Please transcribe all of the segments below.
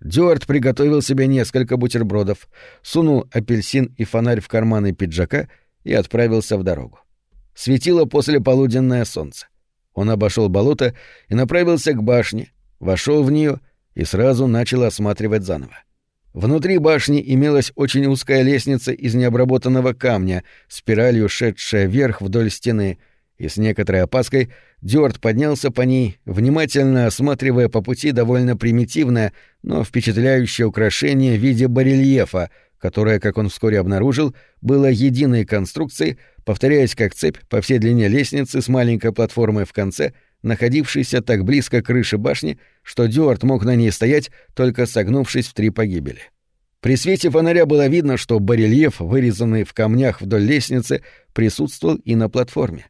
Дюарт приготовил себе несколько бутербродов, сунул апельсин и фонарь в карманы пиджака и отправился в дорогу. Светило после полуденное солнце. Он обошел болото и направился к башне, вошел в нее и сразу начал осматривать заново. Внутри башни имелась очень узкая лестница из необработанного камня, спиралью шедшая вверх вдоль стены, и с некоторой опаской Дёрт поднялся по ней, внимательно осматривая по пути довольно примитивное, но впечатляющее украшение в виде барельефа, которое, как он вскоре обнаружил, было единой конструкцией, повторяясь как цепь по всей длине лестницы с маленькой платформой в конце, находившейся так близко к крыше башни, что Дюарт мог на ней стоять, только согнувшись в три погибели. При свете фонаря было видно, что барельеф, вырезанный в камнях вдоль лестницы, присутствовал и на платформе.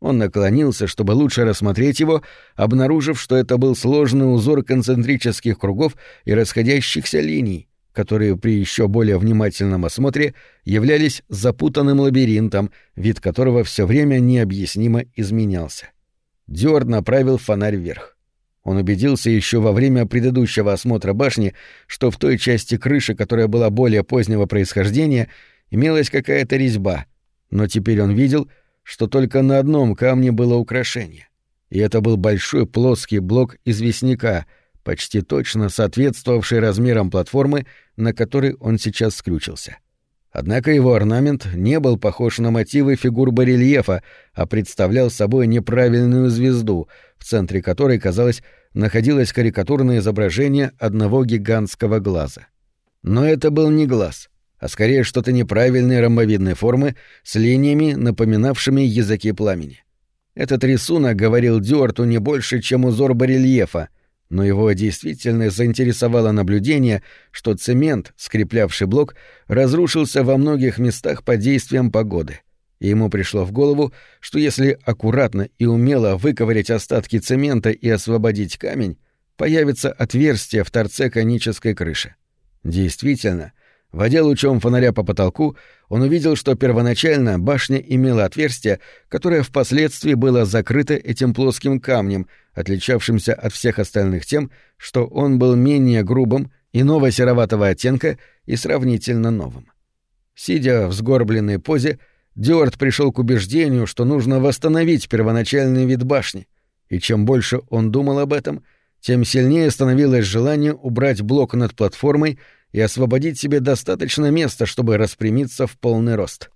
Он наклонился, чтобы лучше рассмотреть его, обнаружив, что это был сложный узор концентрических кругов и расходящихся линий, которые при еще более внимательном осмотре являлись запутанным лабиринтом, вид которого все время необъяснимо изменялся. Дёрд направил фонарь вверх. Он убедился еще во время предыдущего осмотра башни, что в той части крыши, которая была более позднего происхождения, имелась какая-то резьба, но теперь он видел — что только на одном камне было украшение. И это был большой плоский блок известняка, почти точно соответствовавший размерам платформы, на которой он сейчас скрючился. Однако его орнамент не был похож на мотивы фигур барельефа, а представлял собой неправильную звезду, в центре которой, казалось, находилось карикатурное изображение одного гигантского глаза. Но это был не глаз а скорее что-то неправильной ромбовидной формы с линиями, напоминавшими языки пламени. Этот рисунок говорил Дюарту не больше, чем узор барельефа, но его действительно заинтересовало наблюдение, что цемент, скреплявший блок, разрушился во многих местах под действием погоды. И ему пришло в голову, что если аккуратно и умело выковырять остатки цемента и освободить камень, появится отверстие в торце конической крыши. Действительно, Водя лучом фонаря по потолку, он увидел, что первоначально башня имела отверстие, которое впоследствии было закрыто этим плоским камнем, отличавшимся от всех остальных тем, что он был менее грубым, иного сероватого оттенка и сравнительно новым. Сидя в сгорбленной позе, Дюарт пришел к убеждению, что нужно восстановить первоначальный вид башни, и чем больше он думал об этом, тем сильнее становилось желание убрать блок над платформой и освободить себе достаточно места, чтобы распрямиться в полный рост.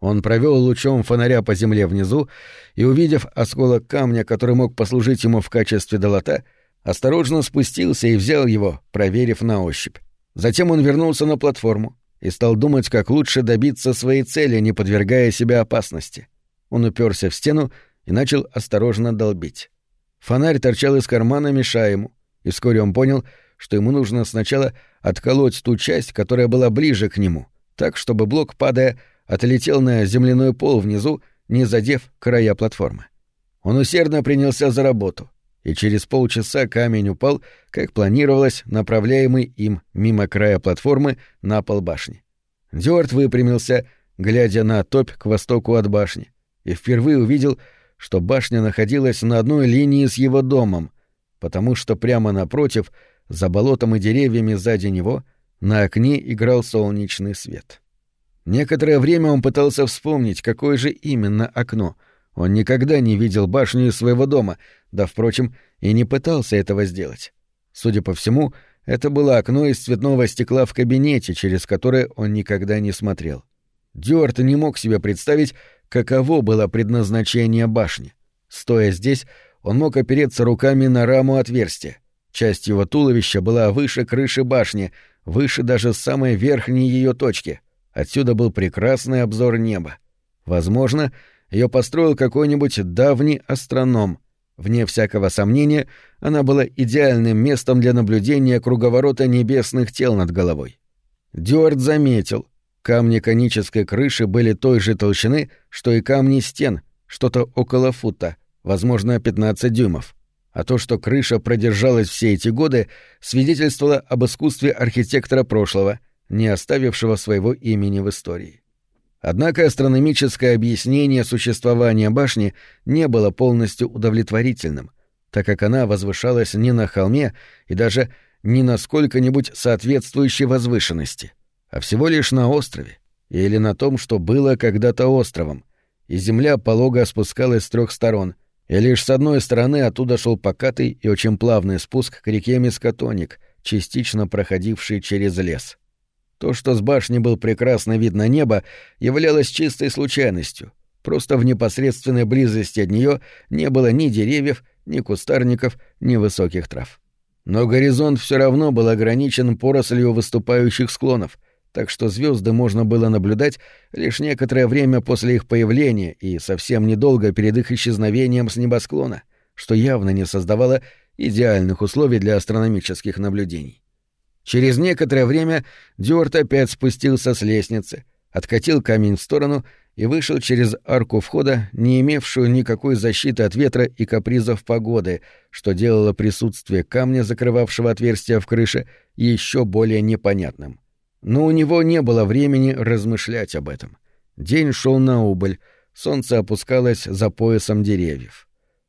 Он провел лучом фонаря по земле внизу и, увидев осколок камня, который мог послужить ему в качестве долота, осторожно спустился и взял его, проверив на ощупь. Затем он вернулся на платформу и стал думать, как лучше добиться своей цели, не подвергая себя опасности. Он уперся в стену и начал осторожно долбить. Фонарь торчал из кармана, мешая ему, и вскоре он понял, что ему нужно сначала отколоть ту часть, которая была ближе к нему, так, чтобы блок, падая, отлетел на земляной пол внизу, не задев края платформы. Он усердно принялся за работу, и через полчаса камень упал, как планировалось, направляемый им мимо края платформы на пол башни. Дюарт выпрямился, глядя на топь к востоку от башни, и впервые увидел, что башня находилась на одной линии с его домом, потому что прямо напротив — за болотом и деревьями сзади него на окне играл солнечный свет. Некоторое время он пытался вспомнить, какое же именно окно. Он никогда не видел башню своего дома, да, впрочем, и не пытался этого сделать. Судя по всему, это было окно из цветного стекла в кабинете, через которое он никогда не смотрел. Дюарт не мог себе представить, каково было предназначение башни. Стоя здесь, он мог опереться руками на раму отверстия. Часть его туловища была выше крыши башни, выше даже самой верхней ее точки. Отсюда был прекрасный обзор неба. Возможно, ее построил какой-нибудь давний астроном. Вне всякого сомнения, она была идеальным местом для наблюдения круговорота небесных тел над головой. Дюарт заметил, камни конической крыши были той же толщины, что и камни стен, что-то около фута, возможно, 15 дюймов а то, что крыша продержалась все эти годы, свидетельствовало об искусстве архитектора прошлого, не оставившего своего имени в истории. Однако астрономическое объяснение существования башни не было полностью удовлетворительным, так как она возвышалась не на холме и даже не на сколько-нибудь соответствующей возвышенности, а всего лишь на острове, или на том, что было когда-то островом, и земля полого спускалась с трех сторон, и лишь с одной стороны оттуда шел покатый и очень плавный спуск к реке Мискотоник, частично проходивший через лес. То, что с башни был прекрасный вид на небо, являлось чистой случайностью. Просто в непосредственной близости от нее не было ни деревьев, ни кустарников, ни высоких трав. Но горизонт все равно был ограничен порослью выступающих склонов, так что звезды можно было наблюдать лишь некоторое время после их появления и совсем недолго перед их исчезновением с небосклона, что явно не создавало идеальных условий для астрономических наблюдений. Через некоторое время Дюарт опять спустился с лестницы, откатил камень в сторону и вышел через арку входа, не имевшую никакой защиты от ветра и капризов погоды, что делало присутствие камня, закрывавшего отверстие в крыше, еще более непонятным. Но у него не было времени размышлять об этом. День шел на убыль, солнце опускалось за поясом деревьев.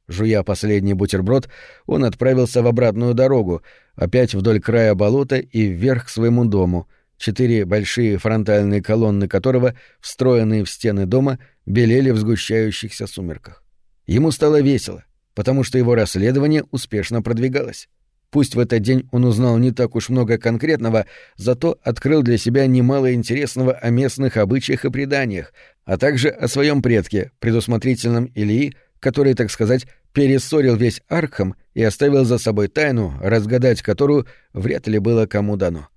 Жуя последний бутерброд, он отправился в обратную дорогу, опять вдоль края болота и вверх к своему дому, четыре большие фронтальные колонны которого, встроенные в стены дома, белели в сгущающихся сумерках. Ему стало весело, потому что его расследование успешно продвигалось. Пусть в этот день он узнал не так уж много конкретного, зато открыл для себя немало интересного о местных обычаях и преданиях, а также о своем предке, предусмотрительном Ильи, который, так сказать, перессорил весь Аркхам и оставил за собой тайну, разгадать которую вряд ли было кому дано.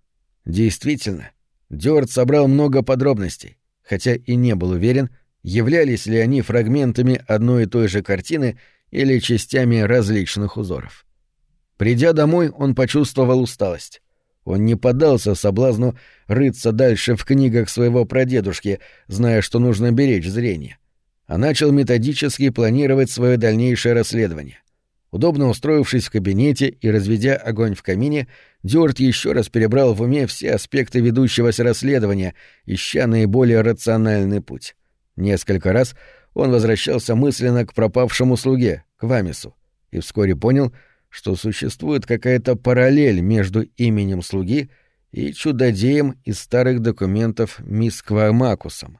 Действительно, Дёрт собрал много подробностей, хотя и не был уверен, являлись ли они фрагментами одной и той же картины или частями различных узоров. Придя домой, он почувствовал усталость. Он не поддался соблазну рыться дальше в книгах своего прадедушки, зная, что нужно беречь зрение а начал методически планировать свое дальнейшее расследование. Удобно устроившись в кабинете и разведя огонь в камине, Дюарт еще раз перебрал в уме все аспекты ведущегося расследования, ища наиболее рациональный путь. Несколько раз он возвращался мысленно к пропавшему слуге, к Вамису, и вскоре понял, что существует какая-то параллель между именем слуги и чудодеем из старых документов мисс Квамакусом.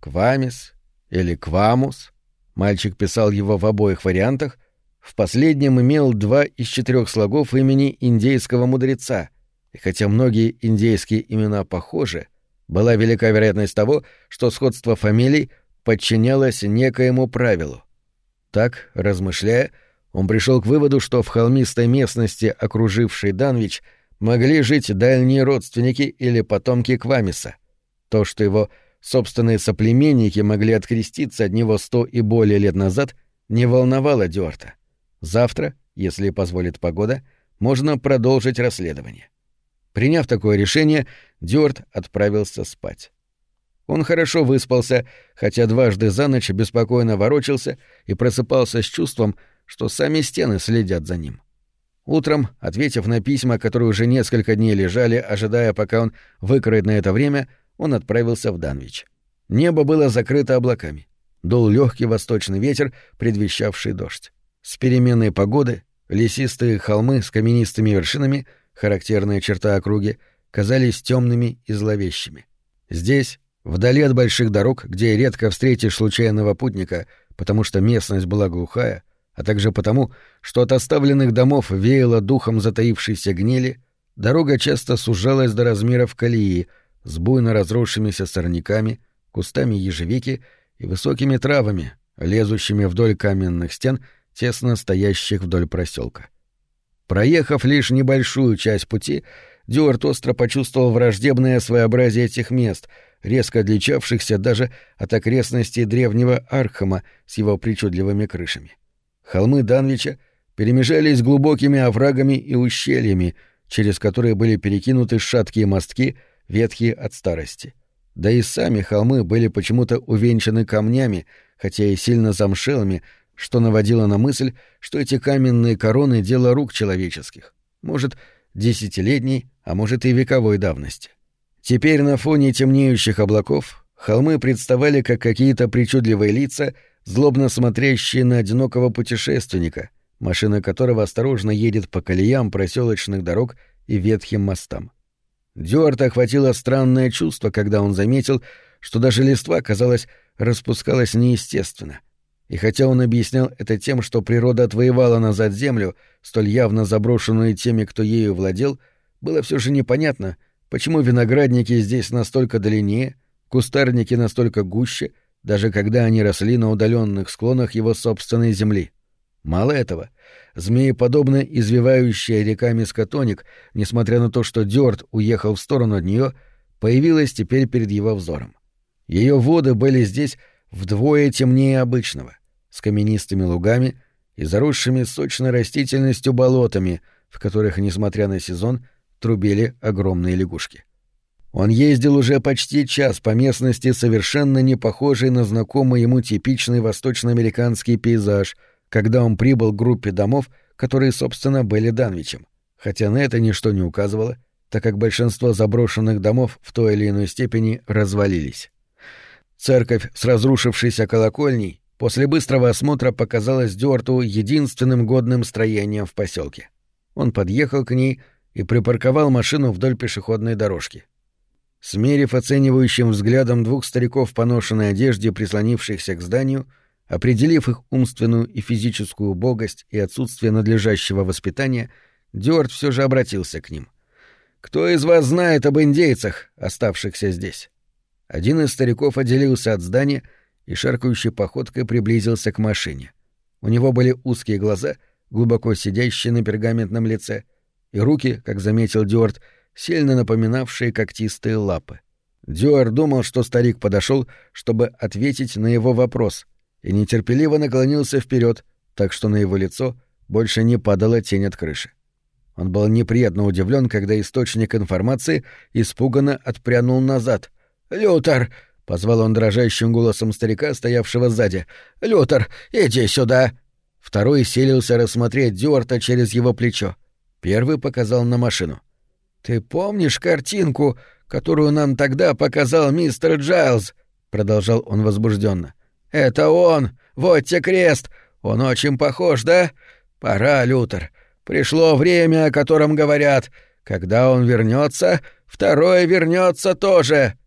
Квамис, или Квамус, мальчик писал его в обоих вариантах, в последнем имел два из четырех слогов имени индейского мудреца, и хотя многие индейские имена похожи, была велика вероятность того, что сходство фамилий подчинялось некоему правилу. Так, размышляя, он пришел к выводу, что в холмистой местности, окружившей Данвич, могли жить дальние родственники или потомки Квамиса. То, что его собственные соплеменники могли откреститься от него сто и более лет назад, не волновало Дюарта. Завтра, если позволит погода, можно продолжить расследование. Приняв такое решение, Дюарт отправился спать. Он хорошо выспался, хотя дважды за ночь беспокойно ворочался и просыпался с чувством, что сами стены следят за ним. Утром, ответив на письма, которые уже несколько дней лежали, ожидая, пока он выкроет на это время, он отправился в Данвич. Небо было закрыто облаками. Дул легкий восточный ветер, предвещавший дождь. С переменной погоды лесистые холмы с каменистыми вершинами, характерная черта округи, казались темными и зловещими. Здесь, вдали от больших дорог, где редко встретишь случайного путника, потому что местность была глухая, а также потому, что от оставленных домов веяло духом затаившейся гнили, дорога часто сужалась до размеров колеи, с буйно разросшимися сорняками, кустами ежевики и высокими травами, лезущими вдоль каменных стен, тесно стоящих вдоль проселка. Проехав лишь небольшую часть пути, Дюарт остро почувствовал враждебное своеобразие этих мест, резко отличавшихся даже от окрестностей древнего Архама с его причудливыми крышами. Холмы Данвича перемежались глубокими оврагами и ущельями, через которые были перекинуты шаткие мостки — ветхие от старости. Да и сами холмы были почему-то увенчаны камнями, хотя и сильно замшелыми, что наводило на мысль, что эти каменные короны — дело рук человеческих. Может, десятилетней, а может и вековой давности. Теперь на фоне темнеющих облаков холмы представали как какие-то причудливые лица, злобно смотрящие на одинокого путешественника, машина которого осторожно едет по колеям проселочных дорог и ветхим мостам. Дюарта охватило странное чувство, когда он заметил, что даже листва, казалось, распускалась неестественно. И хотя он объяснял это тем, что природа отвоевала назад землю, столь явно заброшенную теми, кто ею владел, было все же непонятно, почему виноградники здесь настолько длиннее, кустарники настолько гуще, даже когда они росли на удаленных склонах его собственной земли. Мало этого, змееподобно извивающая река Мискотоник, несмотря на то, что Дёрт уехал в сторону от нее, появилась теперь перед его взором. Ее воды были здесь вдвое темнее обычного, с каменистыми лугами и заросшими сочной растительностью болотами, в которых, несмотря на сезон, трубили огромные лягушки. Он ездил уже почти час по местности, совершенно не похожей на знакомый ему типичный восточноамериканский пейзаж, когда он прибыл к группе домов, которые, собственно, были Данвичем. Хотя на это ничто не указывало, так как большинство заброшенных домов в той или иной степени развалились. Церковь с разрушившейся колокольней после быстрого осмотра показалась Дюарту единственным годным строением в поселке. Он подъехал к ней и припарковал машину вдоль пешеходной дорожки. Смерив оценивающим взглядом двух стариков в поношенной одежде, прислонившихся к зданию, определив их умственную и физическую убогость и отсутствие надлежащего воспитания, Дюарт все же обратился к ним. «Кто из вас знает об индейцах, оставшихся здесь?» Один из стариков отделился от здания и шаркающей походкой приблизился к машине. У него были узкие глаза, глубоко сидящие на пергаментном лице, и руки, как заметил Дюарт, сильно напоминавшие когтистые лапы. Дюар думал, что старик подошел, чтобы ответить на его вопрос, и нетерпеливо наклонился вперед, так что на его лицо больше не падала тень от крыши. Он был неприятно удивлен, когда источник информации испуганно отпрянул назад. «Лютер!» — позвал он дрожащим голосом старика, стоявшего сзади. «Лютер, иди сюда!» Второй селился рассмотреть Дюарта через его плечо. Первый показал на машину. «Ты помнишь картинку, которую нам тогда показал мистер Джайлз?» — продолжал он возбужденно. «Это он! Вот те крест! Он очень похож, да? Пора, Лютер. Пришло время, о котором говорят. Когда он вернется, второй вернется тоже!»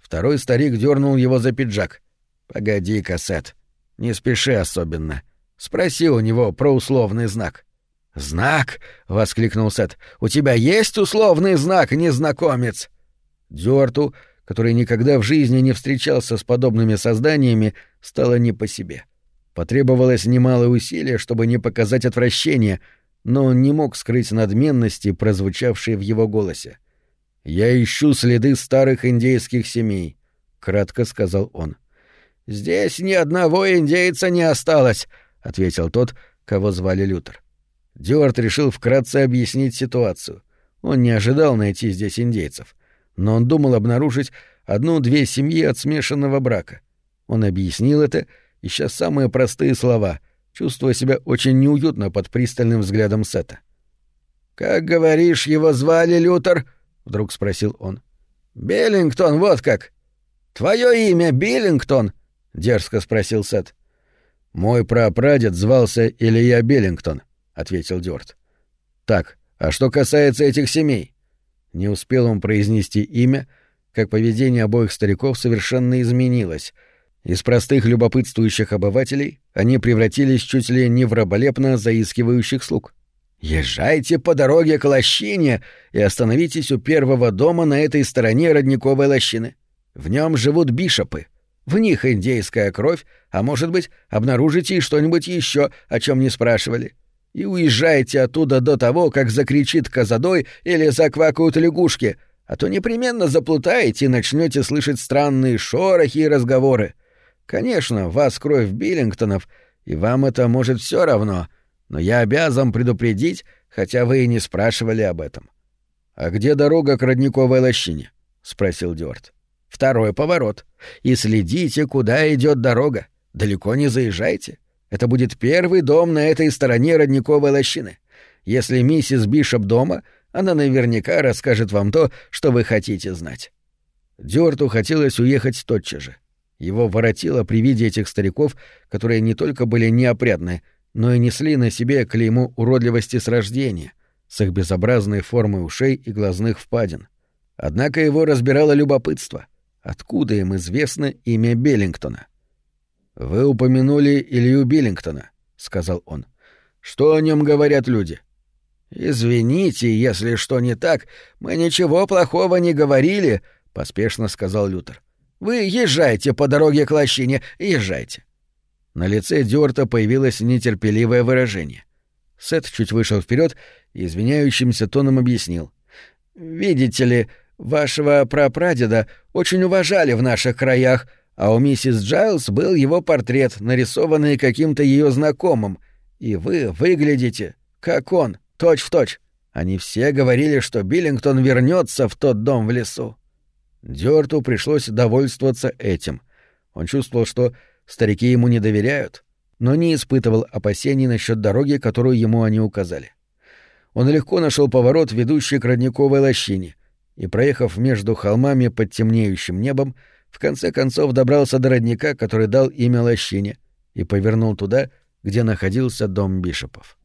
Второй старик дернул его за пиджак. «Погоди, кассет. Не спеши особенно. Спроси у него про условный знак». «Знак?» — воскликнул Сет. «У тебя есть условный знак, незнакомец?» Дюарту, который никогда в жизни не встречался с подобными созданиями, стало не по себе. Потребовалось немалое усилие, чтобы не показать отвращение, но он не мог скрыть надменности, прозвучавшей в его голосе. «Я ищу следы старых индейских семей», — кратко сказал он. «Здесь ни одного индейца не осталось», — ответил тот, кого звали Лютер. Дюарт решил вкратце объяснить ситуацию. Он не ожидал найти здесь индейцев, но он думал обнаружить одну-две семьи от смешанного брака. Он объяснил это, ища самые простые слова, чувствуя себя очень неуютно под пристальным взглядом Сета. «Как говоришь, его звали Лютер?» — вдруг спросил он. «Биллингтон, вот как!» «Твое имя Биллингтон?» — дерзко спросил Сет. «Мой прапрадед звался Илья Биллингтон», ответил Дёрт. Так, а что касается этих семей? Не успел он произнести имя, как поведение обоих стариков совершенно изменилось. Из простых любопытствующих обывателей они превратились чуть ли не в раболепно заискивающих слуг. «Езжайте по дороге к лощине и остановитесь у первого дома на этой стороне родниковой лощины. В нем живут бишопы. В них индейская кровь, а может быть, обнаружите и что-нибудь еще, о чем не спрашивали и уезжайте оттуда до того, как закричит козадой или заквакают лягушки, а то непременно заплутаете и начнете слышать странные шорохи и разговоры. Конечно, вас кровь Биллингтонов, и вам это может все равно, но я обязан предупредить, хотя вы и не спрашивали об этом. «А где дорога к родниковой лощине?» — спросил Дёрт. «Второй поворот. И следите, куда идет дорога. Далеко не заезжайте. Это будет первый дом на этой стороне родниковой лощины. Если миссис Бишоп дома, она наверняка расскажет вам то, что вы хотите знать». Дюарту хотелось уехать тотчас же. Его воротило при виде этих стариков, которые не только были неопрятны, но и несли на себе клейму уродливости с рождения, с их безобразной формой ушей и глазных впадин. Однако его разбирало любопытство. Откуда им известно имя Беллингтона? «Вы упомянули Илью Биллингтона», — сказал он. «Что о нем говорят люди?» «Извините, если что не так, мы ничего плохого не говорили», — поспешно сказал Лютер. «Вы езжайте по дороге к лощине, езжайте». На лице Дюарта появилось нетерпеливое выражение. Сет чуть вышел вперед и извиняющимся тоном объяснил. «Видите ли, вашего прапрадеда очень уважали в наших краях, а у миссис Джайлз был его портрет, нарисованный каким-то ее знакомым, и вы выглядите, как он, точь-в-точь. Они все говорили, что Биллингтон вернется в тот дом в лесу». Дёрту пришлось довольствоваться этим. Он чувствовал, что старики ему не доверяют, но не испытывал опасений насчет дороги, которую ему они указали. Он легко нашел поворот, ведущий к родниковой лощине, и, проехав между холмами под темнеющим небом, в конце концов добрался до родника, который дал имя лощине, и повернул туда, где находился дом бишопов.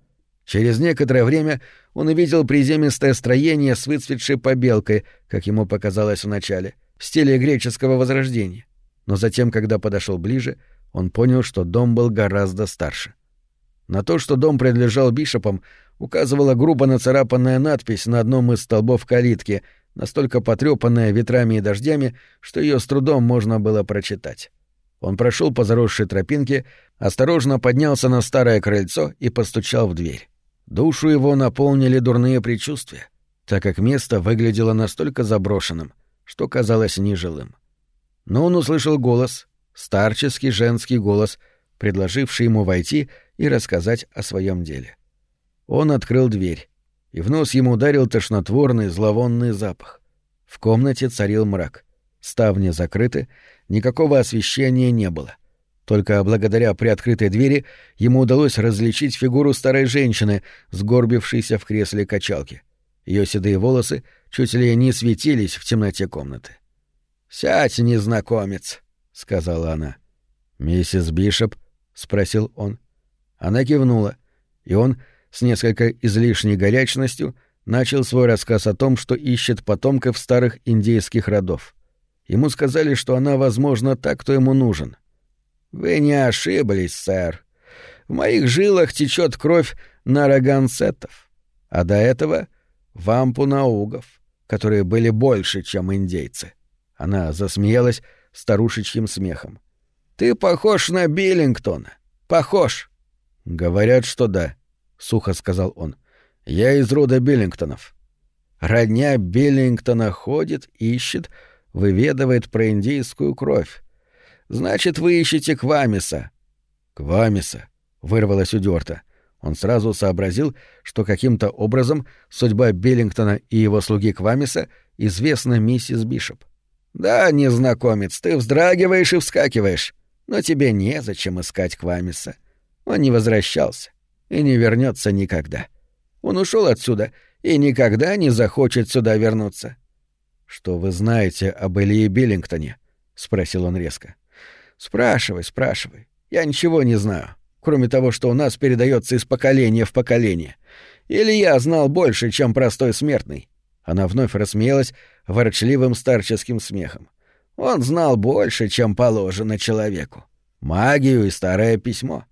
Через некоторое время он увидел приземистое строение с выцветшей побелкой, как ему показалось вначале, в стиле греческого возрождения. Но затем, когда подошел ближе, он понял, что дом был гораздо старше. На то, что дом принадлежал бишопам, указывала грубо нацарапанная надпись на одном из столбов калитки, настолько потрепанная ветрами и дождями, что ее с трудом можно было прочитать. Он прошел по заросшей тропинке, осторожно поднялся на старое крыльцо и постучал в дверь. Душу его наполнили дурные предчувствия, так как место выглядело настолько заброшенным, что казалось нежилым. Но он услышал голос, старческий женский голос, предложивший ему войти и рассказать о своем деле. Он открыл дверь, и в нос ему ударил тошнотворный зловонный запах. В комнате царил мрак. Ставни закрыты, никакого освещения не было. Только благодаря приоткрытой двери ему удалось различить фигуру старой женщины, сгорбившейся в кресле качалки. Ее седые волосы чуть ли не светились в темноте комнаты. «Сядь, незнакомец», — сказала она. «Миссис Бишоп?» — спросил он. Она кивнула, и он, с несколько излишней горячностью, начал свой рассказ о том, что ищет потомков старых индейских родов. Ему сказали, что она, возможно, так, кто ему нужен. «Вы не ошиблись, сэр. В моих жилах течет кровь нарагансетов, а до этого — вампунаугов, которые были больше, чем индейцы». Она засмеялась, старушечьим смехом. «Ты похож на Биллингтона. Похож». «Говорят, что да», — сухо сказал он. «Я из рода Биллингтонов». Родня Биллингтона ходит, ищет, выведывает про индийскую кровь. Значит, вы ищете Квамиса. Квамиса, вырвалось у Дёрта. Он сразу сообразил, что каким-то образом судьба Биллингтона и его слуги Квамиса известна миссис Бишоп. «Да, незнакомец, ты вздрагиваешь и вскакиваешь, но тебе незачем искать Квамиса. Он не возвращался и не вернется никогда. Он ушел отсюда и никогда не захочет сюда вернуться». «Что вы знаете об Илье Биллингтоне?» — спросил он резко. «Спрашивай, спрашивай. Я ничего не знаю, кроме того, что у нас передается из поколения в поколение. Или я знал больше, чем простой смертный. Она вновь рассмеялась ворчливым старческим смехом. Он знал больше, чем положено человеку. Магию и старое письмо.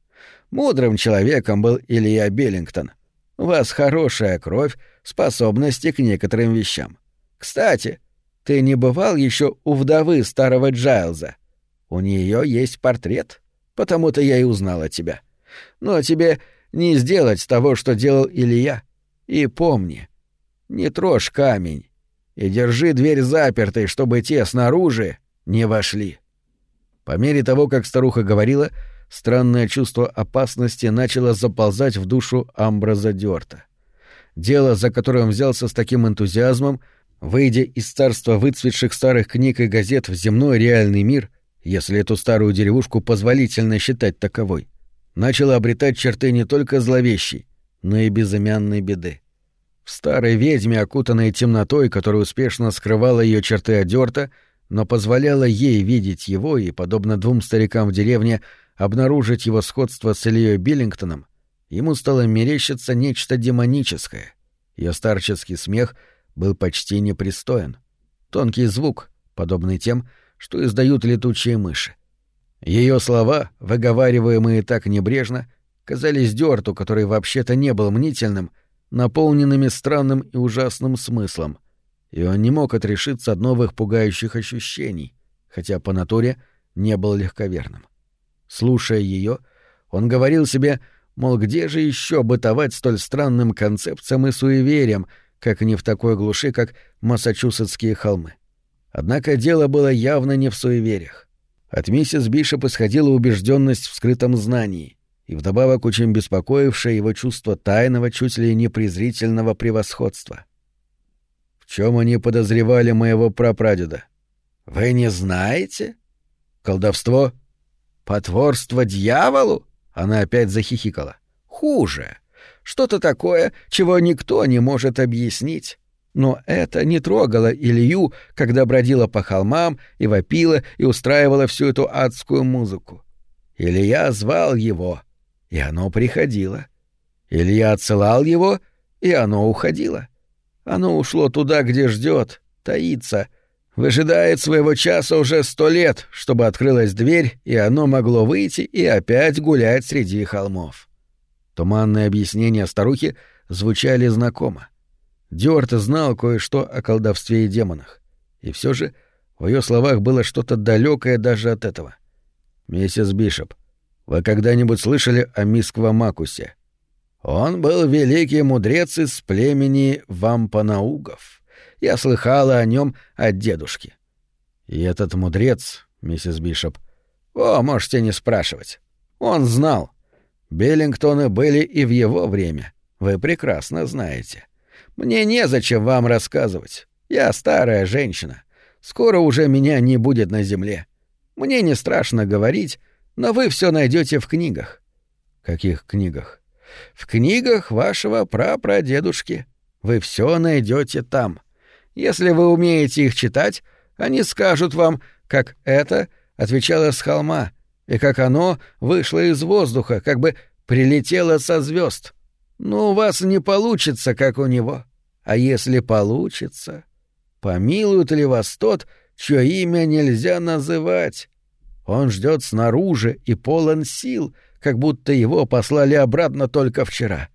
Мудрым человеком был Илья Беллингтон. У вас хорошая кровь, способности к некоторым вещам. Кстати, ты не бывал еще у вдовы старого Джайлза? У нее есть портрет, потому-то я и узнал о тебя. Но тебе не сделать того, что делал Илья. И помни, не трожь камень и держи дверь запертой, чтобы те снаружи не вошли. По мере того, как старуха говорила, странное чувство опасности начало заползать в душу Амбраза Дёрта. Дело, за которое он взялся с таким энтузиазмом, выйдя из царства выцветших старых книг и газет в земной реальный мир, если эту старую деревушку позволительно считать таковой, начало обретать черты не только зловещей, но и безымянной беды. В старой ведьме, окутанной темнотой, которая успешно скрывала ее черты одерта, но позволяла ей видеть его и, подобно двум старикам в деревне, обнаружить его сходство с Ильей Биллингтоном, ему стало мерещиться нечто демоническое. Ее старческий смех был почти непристоен. Тонкий звук, подобный тем, что издают летучие мыши. Ее слова, выговариваемые так небрежно, казались Дёрту, который вообще-то не был мнительным, наполненными странным и ужасным смыслом, и он не мог отрешиться от новых пугающих ощущений, хотя по натуре не был легковерным. Слушая ее, он говорил себе, мол, где же еще бытовать столь странным концепциям и суевериям, как не в такой глуши, как Массачусетские холмы. Однако дело было явно не в суевериях. От миссис Бишоп исходила убежденность в скрытом знании, и вдобавок очень беспокоившее его чувство тайного, чуть ли не презрительного превосходства. В чем они подозревали моего прапрадеда? Вы не знаете? Колдовство? Потворство дьяволу? Она опять захихикала. Хуже. Что-то такое, чего никто не может объяснить. Но это не трогало Илью, когда бродила по холмам и вопила и устраивала всю эту адскую музыку. Илья звал его, и оно приходило. Илья отсылал его, и оно уходило. Оно ушло туда, где ждет, таится, выжидает своего часа уже сто лет, чтобы открылась дверь, и оно могло выйти и опять гулять среди холмов. Туманные объяснения старухи звучали знакомо. Дюарт знал кое-что о колдовстве и демонах. И все же в ее словах было что-то далекое даже от этого. «Миссис Бишоп, вы когда-нибудь слышали о Мисквамакусе?» «Он был великий мудрец из племени вампанаугов. Я слыхала о нем от дедушки». «И этот мудрец, миссис Бишоп...» «О, можете не спрашивать. Он знал. Беллингтоны были и в его время. Вы прекрасно знаете. Мне незачем вам рассказывать. Я старая женщина. Скоро уже меня не будет на земле. Мне не страшно говорить, но вы все найдете в книгах. Каких книгах? В книгах вашего прапрадедушки. Вы все найдете там. Если вы умеете их читать, они скажут вам, как это отвечало с холма, и как оно вышло из воздуха, как бы прилетело со звезд. Но у вас не получится, как у него. А если получится, помилует ли вас тот, чье имя нельзя называть? Он ждет снаружи и полон сил, как будто его послали обратно только вчера.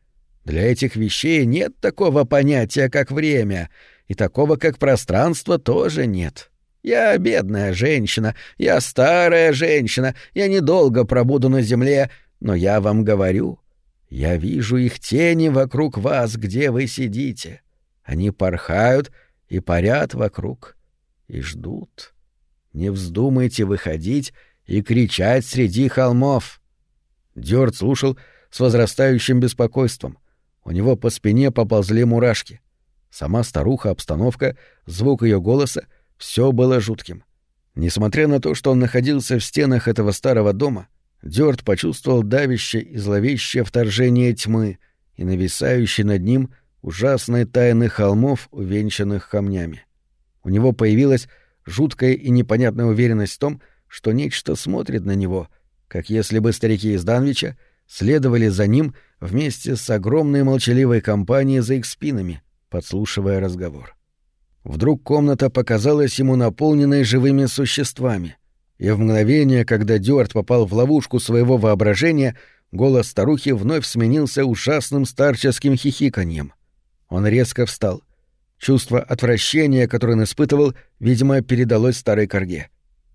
Для этих вещей нет такого понятия, как время, и такого, как пространство, тоже нет. Я бедная женщина, я старая женщина, я недолго пробуду на земле, но я вам говорю, я вижу их тени вокруг вас, где вы сидите. Они порхают и парят вокруг. И ждут. Не вздумайте выходить и кричать среди холмов. Дёрт слушал с возрастающим беспокойством. У него по спине поползли мурашки. Сама старуха, обстановка, звук ее голоса — все было жутким. Несмотря на то, что он находился в стенах этого старого дома, Дёрт почувствовал давящее и зловещее вторжение тьмы и нависающий над ним — ужасной тайны холмов, увенчанных камнями. У него появилась жуткая и непонятная уверенность в том, что нечто смотрит на него, как если бы старики из Данвича следовали за ним вместе с огромной молчаливой компанией за их спинами, подслушивая разговор. Вдруг комната показалась ему наполненной живыми существами, и в мгновение, когда Дюарт попал в ловушку своего воображения, голос старухи вновь сменился ужасным старческим хихиканьем — он резко встал. Чувство отвращения, которое он испытывал, видимо, передалось старой корге.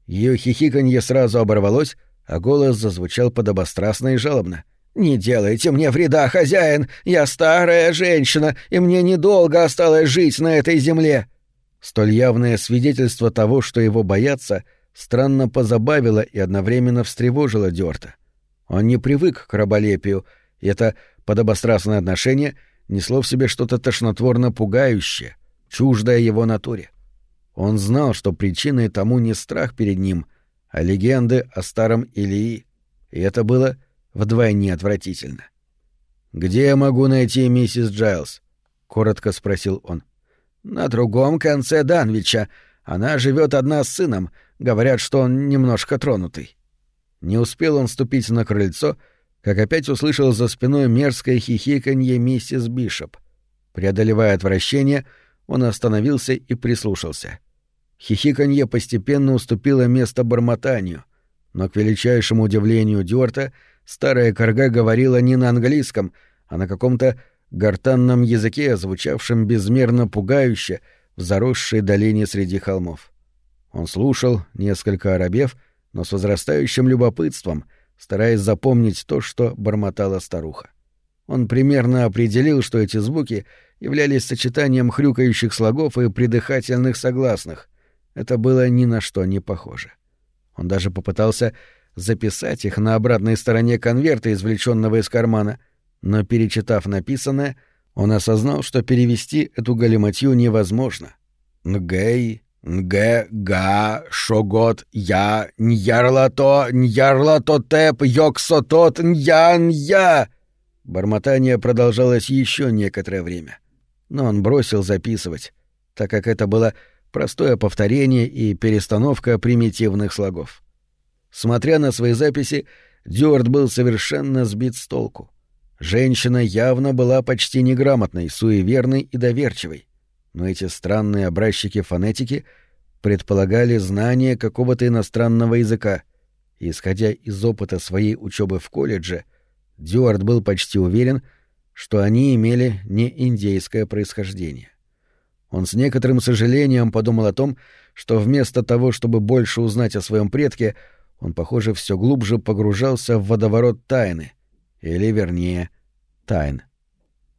Ее хихиканье сразу оборвалось, а голос зазвучал подобострастно и жалобно. «Не делайте мне вреда, хозяин! Я старая женщина, и мне недолго осталось жить на этой земле!» Столь явное свидетельство того, что его боятся, странно позабавило и одновременно встревожило Дёрта. Он не привык к раболепию, и это подобострастное отношение — несло в себе что-то тошнотворно пугающее, чуждое его натуре. Он знал, что причиной тому не страх перед ним, а легенды о старом Илии, и это было вдвойне отвратительно. «Где я могу найти миссис Джайлз?» — коротко спросил он. «На другом конце Данвича. Она живет одна с сыном. Говорят, что он немножко тронутый». Не успел он ступить на крыльцо, как опять услышал за спиной мерзкое хихиканье миссис Бишоп. Преодолевая отвращение, он остановился и прислушался. Хихиканье постепенно уступило место бормотанию, но к величайшему удивлению Дюарта старая корга говорила не на английском, а на каком-то гортанном языке, звучавшем безмерно пугающе в заросшей долине среди холмов. Он слушал, несколько оробев, но с возрастающим любопытством, стараясь запомнить то, что бормотала старуха. Он примерно определил, что эти звуки являлись сочетанием хрюкающих слогов и придыхательных согласных. Это было ни на что не похоже. Он даже попытался записать их на обратной стороне конверта, извлеченного из кармана, но, перечитав написанное, он осознал, что перевести эту галиматью невозможно. «Нгэй», «Нгэ», «га», «шогот», «я», «ньярлато», «ньярлато тэп», «йоксотот», «нья», «нья». Бормотание продолжалось еще некоторое время. Но он бросил записывать, так как это было простое повторение и перестановка примитивных слогов. Смотря на свои записи, Дюарт был совершенно сбит с толку. Женщина явно была почти неграмотной, суеверной и доверчивой. Но эти странные образчики фонетики предполагали знание какого-то иностранного языка. И, исходя из опыта своей учебы в колледже, Дюарт был почти уверен, что они имели не индейское происхождение. Он с некоторым сожалением подумал о том, что вместо того, чтобы больше узнать о своем предке, он, похоже, все глубже погружался в водоворот тайны, или, вернее, тайн.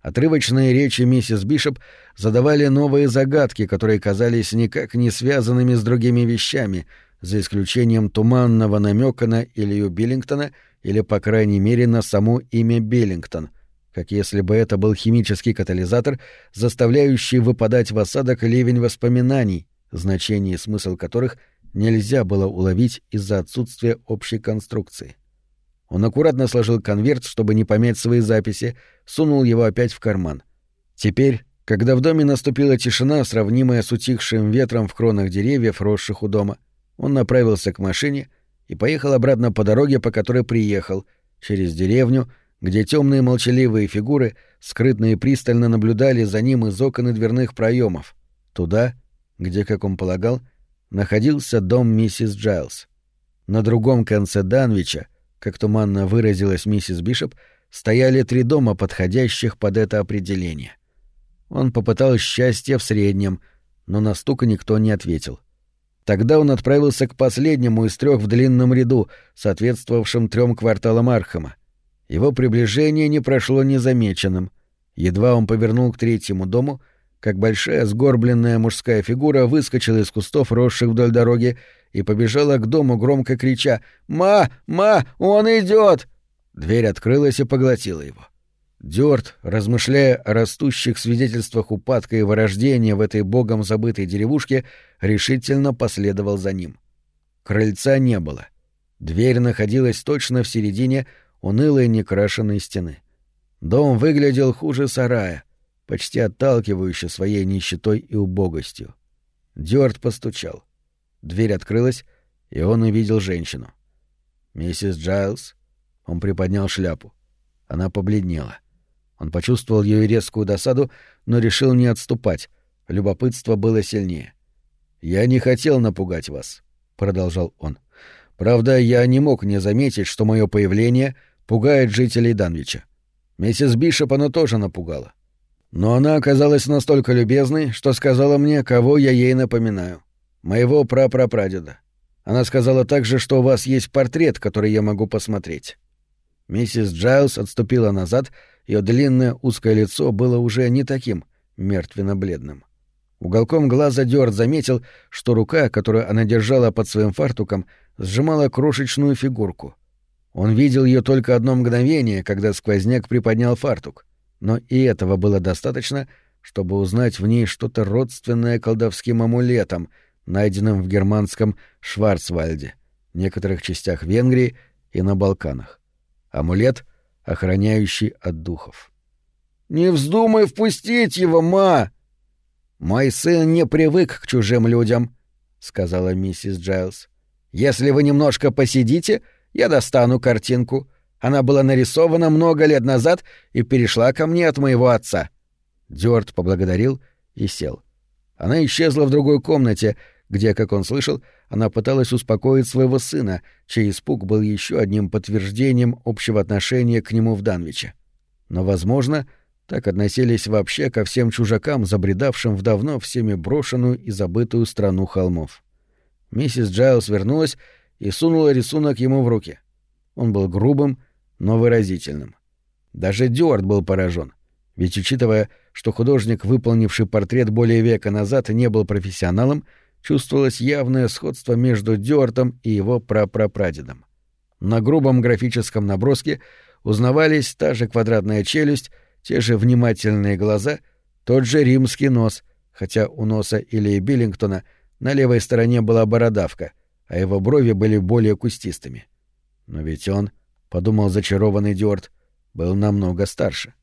Отрывочные речи миссис Бишоп задавали новые загадки, которые казались никак не связанными с другими вещами, за исключением туманного намека на Илью Биллингтона или, по крайней мере, на само имя Биллингтон, как если бы это был химический катализатор, заставляющий выпадать в осадок ливень воспоминаний, значение и смысл которых нельзя было уловить из-за отсутствия общей конструкции. Он аккуратно сложил конверт, чтобы не помять свои записи, сунул его опять в карман. Теперь, когда в доме наступила тишина, сравнимая с утихшим ветром в кронах деревьев, росших у дома, он направился к машине и поехал обратно по дороге, по которой приехал, через деревню, где темные молчаливые фигуры скрытно и пристально наблюдали за ним из окон и дверных проемов, туда, где, как он полагал, находился дом миссис Джайлз. На другом конце Данвича — как туманно выразилась миссис Бишоп, стояли три дома, подходящих под это определение. Он попытал счастье в среднем, но на стук никто не ответил. Тогда он отправился к последнему из трех в длинном ряду, соответствовавшим трем кварталам Архама. Его приближение не прошло незамеченным. Едва он повернул к третьему дому, как большая сгорбленная мужская фигура выскочила из кустов, росших вдоль дороги, и побежала к дому, громко крича «Ма! Ма! Он идет!» Дверь открылась и поглотила его. Дёрт, размышляя о растущих свидетельствах упадка и вырождения в этой богом забытой деревушке, решительно последовал за ним. Крыльца не было. Дверь находилась точно в середине унылой некрашенной стены. Дом выглядел хуже сарая, почти отталкивающе своей нищетой и убогостью. Дёрт постучал. Дверь открылась, и он увидел женщину. «Миссис Джайлз?» Он приподнял шляпу. Она побледнела. Он почувствовал ее резкую досаду, но решил не отступать. Любопытство было сильнее. «Я не хотел напугать вас», — продолжал он. «Правда, я не мог не заметить, что мое появление пугает жителей Данвича. Миссис Бишоп оно тоже напугало. Но она оказалась настолько любезной, что сказала мне, кого я ей напоминаю моего прапрапрадеда. Она сказала также, что у вас есть портрет, который я могу посмотреть. Миссис Джайлс отступила назад, ее длинное узкое лицо было уже не таким мертвенно-бледным. Уголком глаза Дёрд заметил, что рука, которую она держала под своим фартуком, сжимала крошечную фигурку. Он видел ее только одно мгновение, когда сквозняк приподнял фартук, но и этого было достаточно, чтобы узнать в ней что-то родственное колдовским амулетам — найденным в германском Шварцвальде, некоторых частях Венгрии и на Балканах. Амулет, охраняющий от духов. «Не вздумай впустить его, ма!» «Мой сын не привык к чужим людям», — сказала миссис Джайлз. «Если вы немножко посидите, я достану картинку. Она была нарисована много лет назад и перешла ко мне от моего отца». Дёрт поблагодарил и сел. Она исчезла в другой комнате, где, как он слышал, она пыталась успокоить своего сына, чей испуг был еще одним подтверждением общего отношения к нему в Данвиче. Но, возможно, так относились вообще ко всем чужакам, забредавшим в давно всеми брошенную и забытую страну холмов. Миссис Джайлс вернулась и сунула рисунок ему в руки. Он был грубым, но выразительным. Даже Дюарт был поражен, ведь, учитывая, что художник, выполнивший портрет более века назад, не был профессионалом, чувствовалось явное сходство между Дюартом и его прапрапрадедом. На грубом графическом наброске узнавались та же квадратная челюсть, те же внимательные глаза, тот же римский нос, хотя у носа Ильи Биллингтона на левой стороне была бородавка, а его брови были более кустистыми. Но ведь он, — подумал зачарованный Дюарт, — был намного старше.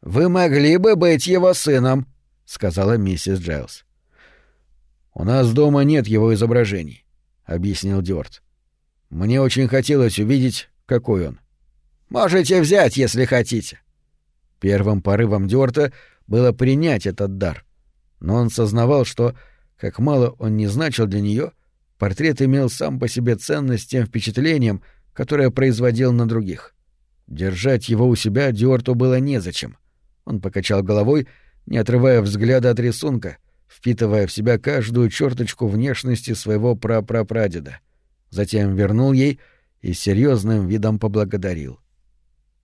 «Вы могли бы быть его сыном», — сказала миссис Джайлз. «У нас дома нет его изображений», — объяснил Дёрт. «Мне очень хотелось увидеть, какой он». «Можете взять, если хотите». Первым порывом Дёрта было принять этот дар, но он сознавал, что, как мало он не значил для нее, портрет имел сам по себе ценность тем впечатлением, которое производил на других. Держать его у себя Дюарту было незачем. Он покачал головой, не отрывая взгляда от рисунка, впитывая в себя каждую черточку внешности своего прапрапрадеда. Затем вернул ей и серьезным видом поблагодарил.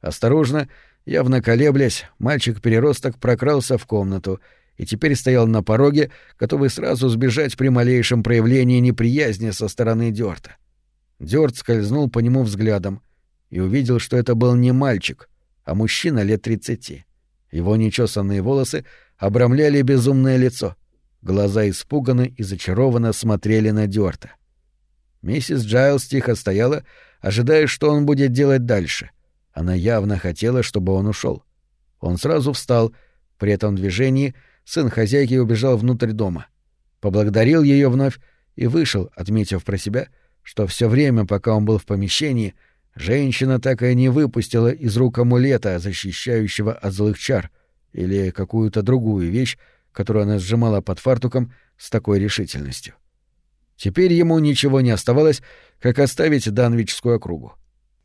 Осторожно, явно колеблясь, мальчик-переросток прокрался в комнату и теперь стоял на пороге, готовый сразу сбежать при малейшем проявлении неприязни со стороны Дёрта. Дёрт скользнул по нему взглядом и увидел, что это был не мальчик, а мужчина лет тридцати. Его нечесанные волосы обрамляли безумное лицо. Глаза испуганно и зачарованно смотрели на Дёрта. Миссис Джайлс тихо стояла, ожидая, что он будет делать дальше. Она явно хотела, чтобы он ушел. Он сразу встал, при этом движении сын хозяйки убежал внутрь дома. Поблагодарил ее вновь и вышел, отметив про себя, что все время, пока он был в помещении, — Женщина так и не выпустила из рук амулета, защищающего от злых чар, или какую-то другую вещь, которую она сжимала под фартуком с такой решительностью. Теперь ему ничего не оставалось, как оставить Данвичскую округу.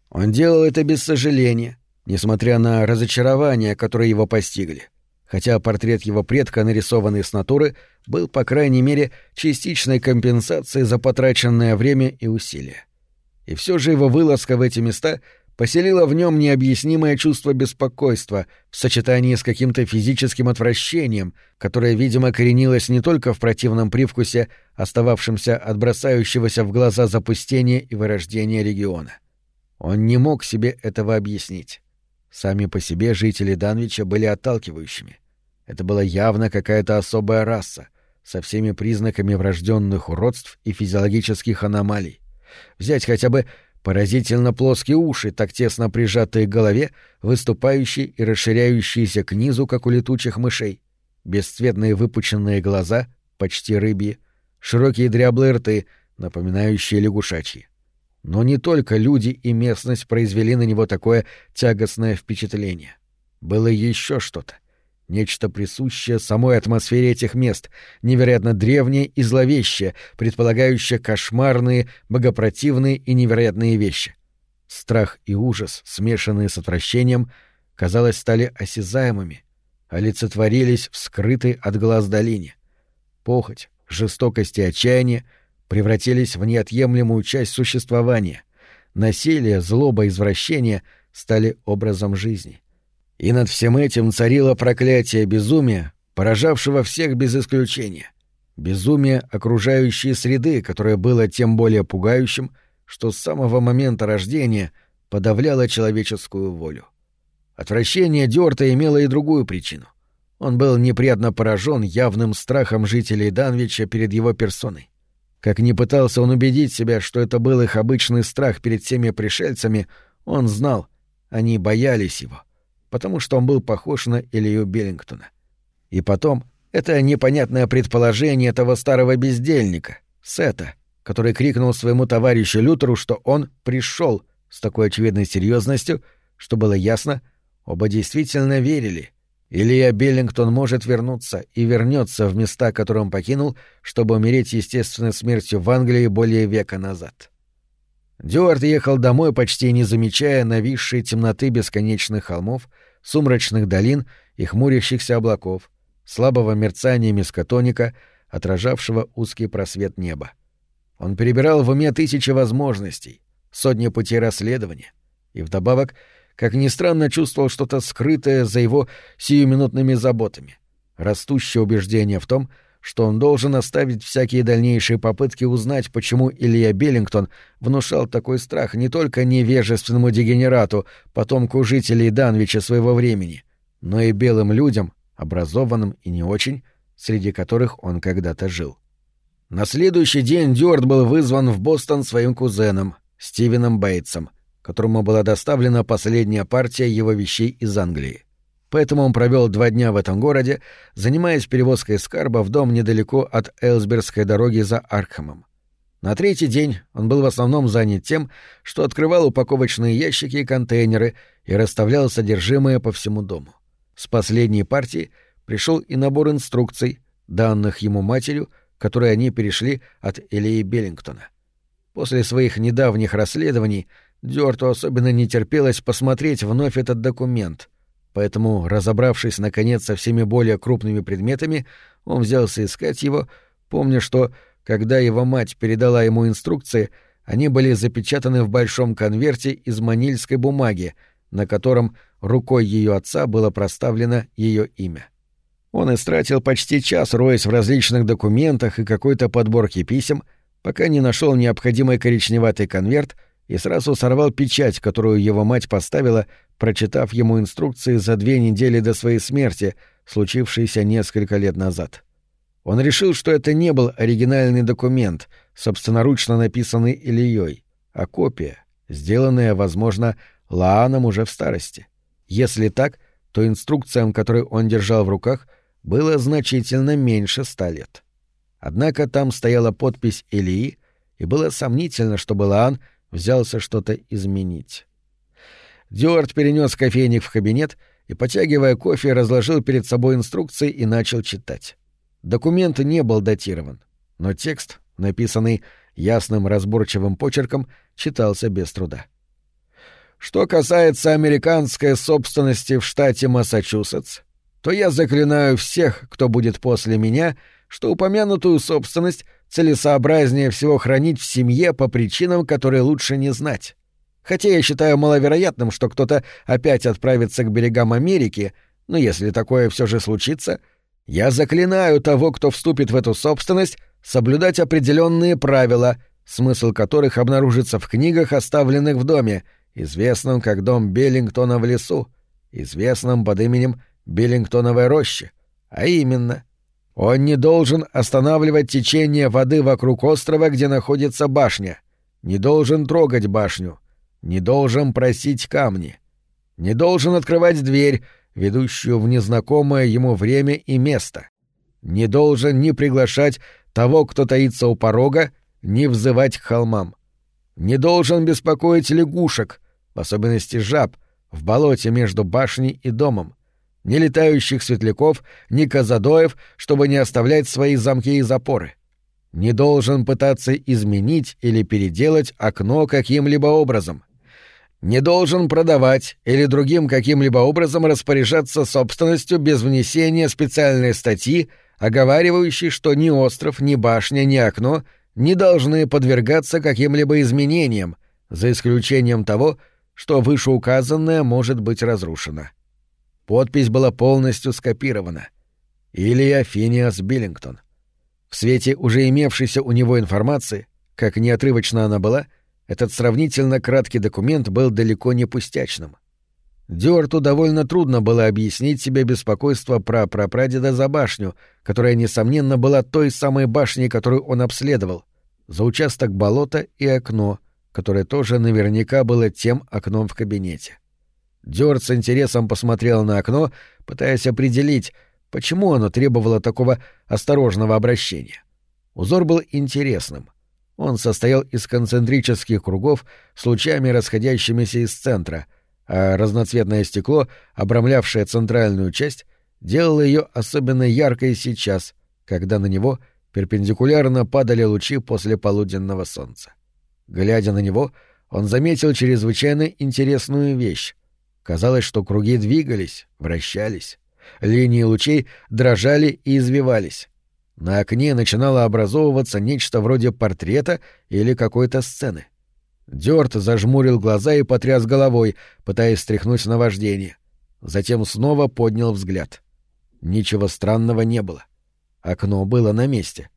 Он делал это без сожаления, несмотря на разочарования, которые его постигли, хотя портрет его предка, нарисованный с натуры, был, по крайней мере, частичной компенсацией за потраченное время и усилия. И все же его вылазка в эти места поселила в нем необъяснимое чувство беспокойства в сочетании с каким-то физическим отвращением, которое, видимо, коренилось не только в противном привкусе, остававшемся от бросающегося в глаза запустения и вырождения региона. Он не мог себе этого объяснить. Сами по себе жители Данвича были отталкивающими. Это была явно какая-то особая раса, со всеми признаками врожденных уродств и физиологических аномалий. Взять хотя бы поразительно плоские уши, так тесно прижатые к голове, выступающие и расширяющиеся к низу, как у летучих мышей, бесцветные выпученные глаза, почти рыбьи, широкие дряблые рты, напоминающие лягушачьи. Но не только люди и местность произвели на него такое тягостное впечатление. Было еще что-то нечто присущее самой атмосфере этих мест, невероятно древнее и зловещее, предполагающее кошмарные, богопротивные и невероятные вещи. Страх и ужас, смешанные с отвращением, казалось, стали осязаемыми, олицетворились в скрытой от глаз долине. Похоть, жестокость и отчаяние превратились в неотъемлемую часть существования. Насилие, злоба, извращение стали образом жизни. И над всем этим царило проклятие безумия, поражавшего всех без исключения. Безумие окружающей среды, которое было тем более пугающим, что с самого момента рождения подавляло человеческую волю. Отвращение Дёрта имело и другую причину. Он был неприятно поражен явным страхом жителей Данвича перед его персоной. Как ни пытался он убедить себя, что это был их обычный страх перед всеми пришельцами, он знал, они боялись его — потому что он был похож на Илью Беллингтона. И потом, это непонятное предположение этого старого бездельника, Сета, который крикнул своему товарищу Лютеру, что он пришел с такой очевидной серьезностью, что было ясно, оба действительно верили, Илья Беллингтон может вернуться и вернется в места, которые он покинул, чтобы умереть естественной смертью в Англии более века назад. Дюарт ехал домой, почти не замечая нависшей темноты бесконечных холмов, сумрачных долин и хмурящихся облаков, слабого мерцания мискотоника, отражавшего узкий просвет неба. Он перебирал в уме тысячи возможностей, сотни путей расследования, и вдобавок — как ни странно, чувствовал что-то скрытое за его сиюминутными заботами. Растущее убеждение в том, что он должен оставить всякие дальнейшие попытки узнать, почему Илья Беллингтон внушал такой страх не только невежественному дегенерату, потомку жителей Данвича своего времени, но и белым людям, образованным и не очень, среди которых он когда-то жил. На следующий день Дюарт был вызван в Бостон своим кузеном, Стивеном Бейтсом — которому была доставлена последняя партия его вещей из Англии. Поэтому он провел два дня в этом городе, занимаясь перевозкой скарба в дом недалеко от Элсбергской дороги за Аркхемом. На третий день он был в основном занят тем, что открывал упаковочные ящики и контейнеры и расставлял содержимое по всему дому. С последней партии пришел и набор инструкций, данных ему матерью, которые они перешли от Элии Беллингтона. После своих недавних расследований Дёрту особенно не терпелось посмотреть вновь этот документ, поэтому, разобравшись наконец со всеми более крупными предметами, он взялся искать его, помня, что, когда его мать передала ему инструкции, они были запечатаны в большом конверте из манильской бумаги, на котором рукой ее отца было проставлено ее имя. Он истратил почти час, роясь в различных документах и какой-то подборке писем, пока не нашел необходимый коричневатый конверт — и сразу сорвал печать, которую его мать поставила, прочитав ему инструкции за две недели до своей смерти, случившейся несколько лет назад. Он решил, что это не был оригинальный документ, собственноручно написанный Ильей, а копия, сделанная, возможно, Лааном уже в старости. Если так, то инструкциям, которые он держал в руках, было значительно меньше ста лет. Однако там стояла подпись Ильи, и было сомнительно, чтобы Лаан — взялся что-то изменить. Дюарт перенес кофейник в кабинет и, потягивая кофе, разложил перед собой инструкции и начал читать. Документ не был датирован, но текст, написанный ясным разборчивым почерком, читался без труда. Что касается американской собственности в штате Массачусетс, то я заклинаю всех, кто будет после меня, что упомянутую собственность целесообразнее всего хранить в семье по причинам, которые лучше не знать. Хотя я считаю маловероятным, что кто-то опять отправится к берегам Америки, но если такое все же случится, я заклинаю того, кто вступит в эту собственность, соблюдать определенные правила, смысл которых обнаружится в книгах, оставленных в доме, известном как дом Беллингтона в лесу, известном под именем Беллингтоновой рощи, а именно — он не должен останавливать течение воды вокруг острова, где находится башня, не должен трогать башню, не должен просить камни, не должен открывать дверь, ведущую в незнакомое ему время и место, не должен ни приглашать того, кто таится у порога, ни взывать к холмам, не должен беспокоить лягушек, в особенности жаб, в болоте между башней и домом, ни летающих светляков, ни казадоев, чтобы не оставлять свои замки и запоры. Не должен пытаться изменить или переделать окно каким-либо образом. Не должен продавать или другим каким-либо образом распоряжаться собственностью без внесения специальной статьи, оговаривающей, что ни остров, ни башня, ни окно не должны подвергаться каким-либо изменениям, за исключением того, что вышеуказанное может быть разрушено. Подпись была полностью скопирована. Илья Финиас Биллингтон. В свете уже имевшейся у него информации, как неотрывочно она была, этот сравнительно краткий документ был далеко не пустячным. Дюарту довольно трудно было объяснить себе беспокойство про прапрадеда за башню, которая, несомненно, была той самой башней, которую он обследовал, за участок болота и окно, которое тоже наверняка было тем окном в кабинете. Дёрт с интересом посмотрел на окно, пытаясь определить, почему оно требовало такого осторожного обращения. Узор был интересным. Он состоял из концентрических кругов с лучами, расходящимися из центра, а разноцветное стекло, обрамлявшее центральную часть, делало ее особенно яркой сейчас, когда на него перпендикулярно падали лучи после полуденного солнца. Глядя на него, он заметил чрезвычайно интересную вещь. Казалось, что круги двигались, вращались. Линии лучей дрожали и извивались. На окне начинало образовываться нечто вроде портрета или какой-то сцены. Дёрт зажмурил глаза и потряс головой, пытаясь стряхнуть наваждение. Затем снова поднял взгляд. Ничего странного не было. Окно было на месте.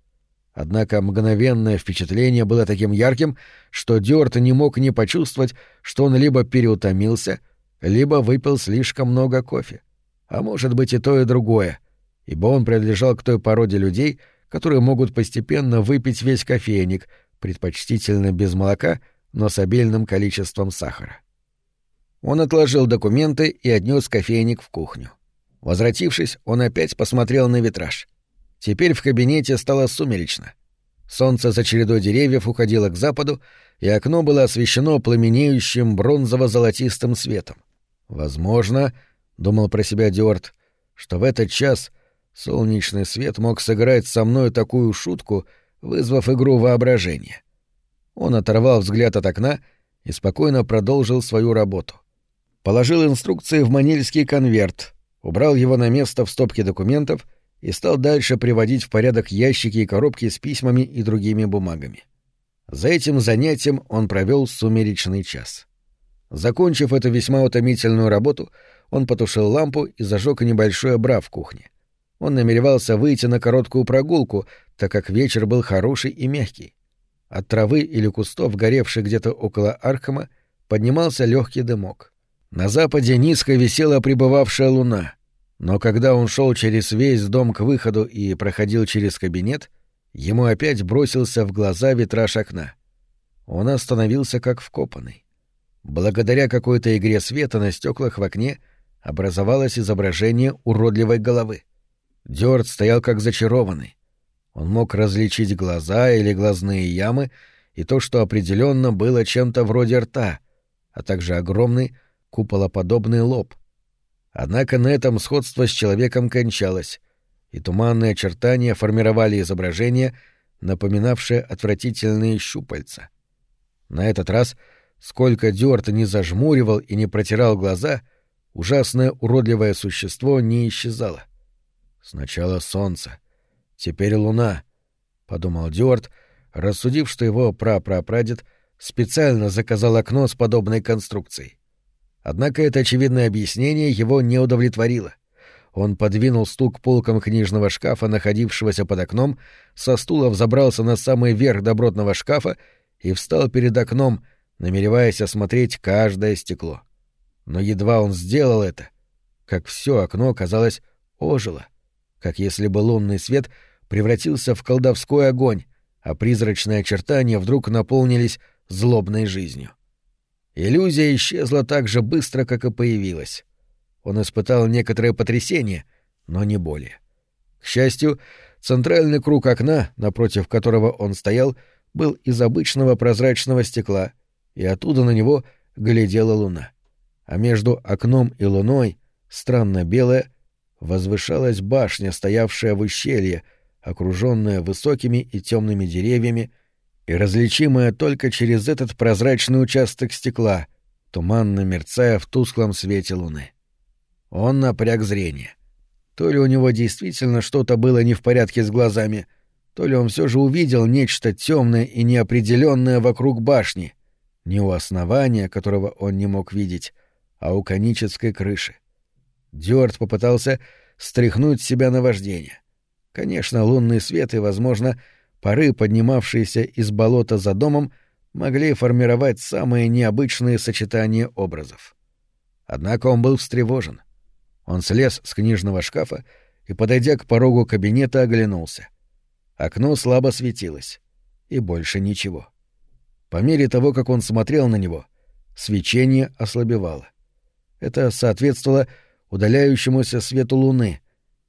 Однако мгновенное впечатление было таким ярким, что Дёрт не мог не почувствовать, что он либо переутомился, либо выпил слишком много кофе. А может быть и то, и другое, ибо он принадлежал к той породе людей, которые могут постепенно выпить весь кофейник, предпочтительно без молока, но с обильным количеством сахара. Он отложил документы и отнес кофейник в кухню. Возвратившись, он опять посмотрел на витраж. Теперь в кабинете стало сумеречно. Солнце за чередой деревьев уходило к западу, и окно было освещено пламенеющим бронзово-золотистым светом. Возможно, — думал про себя Дюарт, — что в этот час солнечный свет мог сыграть со мной такую шутку, вызвав игру воображения. Он оторвал взгляд от окна и спокойно продолжил свою работу. Положил инструкции в манильский конверт, убрал его на место в стопке документов и стал дальше приводить в порядок ящики и коробки с письмами и другими бумагами. За этим занятием он провел сумеречный час. Закончив эту весьма утомительную работу, он потушил лампу и зажег небольшой бра в кухне. Он намеревался выйти на короткую прогулку, так как вечер был хороший и мягкий. От травы или кустов, горевших где-то около Архама, поднимался легкий дымок. На западе низко висела прибывавшая луна, но когда он шел через весь дом к выходу и проходил через кабинет, ему опять бросился в глаза витраж окна. Он остановился как вкопанный. Благодаря какой-то игре света на стеклах в окне образовалось изображение уродливой головы. Дёрт стоял как зачарованный. Он мог различить глаза или глазные ямы и то, что определенно было чем-то вроде рта, а также огромный куполоподобный лоб. Однако на этом сходство с человеком кончалось, и туманные очертания формировали изображение, напоминавшее отвратительные щупальца. На этот раз, сколько Дюарт не зажмуривал и не протирал глаза, ужасное уродливое существо не исчезало. Сначала солнце, теперь луна, — подумал Дюарт, рассудив, что его прапрапрадед специально заказал окно с подобной конструкцией. Однако это очевидное объяснение его не удовлетворило. Он подвинул стул к полкам книжного шкафа, находившегося под окном, со стула взобрался на самый верх добротного шкафа и встал перед окном, намереваясь осмотреть каждое стекло. Но едва он сделал это, как все окно, казалось, ожило, как если бы лунный свет превратился в колдовской огонь, а призрачные очертания вдруг наполнились злобной жизнью. Иллюзия исчезла так же быстро, как и появилась. Он испытал некоторое потрясение, но не более. К счастью, центральный круг окна, напротив которого он стоял, был из обычного прозрачного стекла, и оттуда на него глядела луна. А между окном и луной, странно белая, возвышалась башня, стоявшая в ущелье, окруженная высокими и темными деревьями, и различимая только через этот прозрачный участок стекла, туманно мерцая в тусклом свете луны. Он напряг зрение. То ли у него действительно что-то было не в порядке с глазами, то ли он все же увидел нечто темное и неопределенное вокруг башни, не у основания, которого он не мог видеть, а у конической крыши. Дёрт попытался стряхнуть себя на вождение. Конечно, лунный свет и, возможно, пары, поднимавшиеся из болота за домом, могли формировать самые необычные сочетания образов. Однако он был встревожен. Он слез с книжного шкафа и, подойдя к порогу кабинета, оглянулся. Окно слабо светилось. И больше ничего. По мере того, как он смотрел на него, свечение ослабевало. Это соответствовало удаляющемуся свету луны,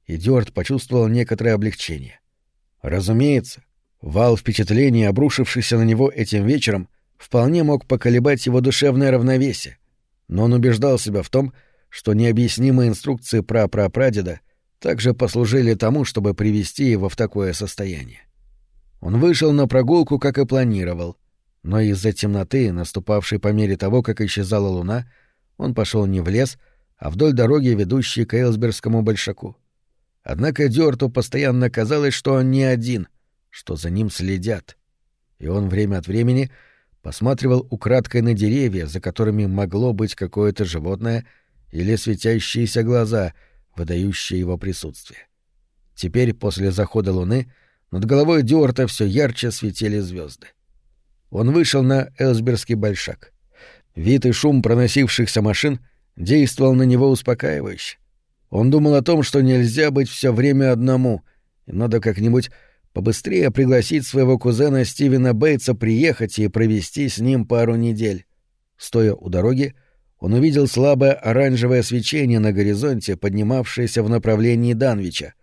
и Дёрт почувствовал некоторое облегчение. Разумеется, вал впечатлений, обрушившийся на него этим вечером, вполне мог поколебать его душевное равновесие, но он убеждал себя в том, что необъяснимые инструкции прапрапрадеда также послужили тому, чтобы привести его в такое состояние. Он вышел на прогулку, как и планировал, но из-за темноты, наступавшей по мере того, как исчезала луна, он пошел не в лес, а вдоль дороги, ведущей к Эйлсбергскому большаку. Однако Дёрту постоянно казалось, что он не один, что за ним следят. И он время от времени посматривал украдкой на деревья, за которыми могло быть какое-то животное или светящиеся глаза, выдающие его присутствие. Теперь, после захода луны, над головой Дюарта все ярче светили звезды. Он вышел на Элсбергский большак. Вид и шум проносившихся машин действовал на него успокаивающе. Он думал о том, что нельзя быть все время одному, и надо как-нибудь побыстрее пригласить своего кузена Стивена Бейтса приехать и провести с ним пару недель. Стоя у дороги, он увидел слабое оранжевое свечение на горизонте, поднимавшееся в направлении Данвича,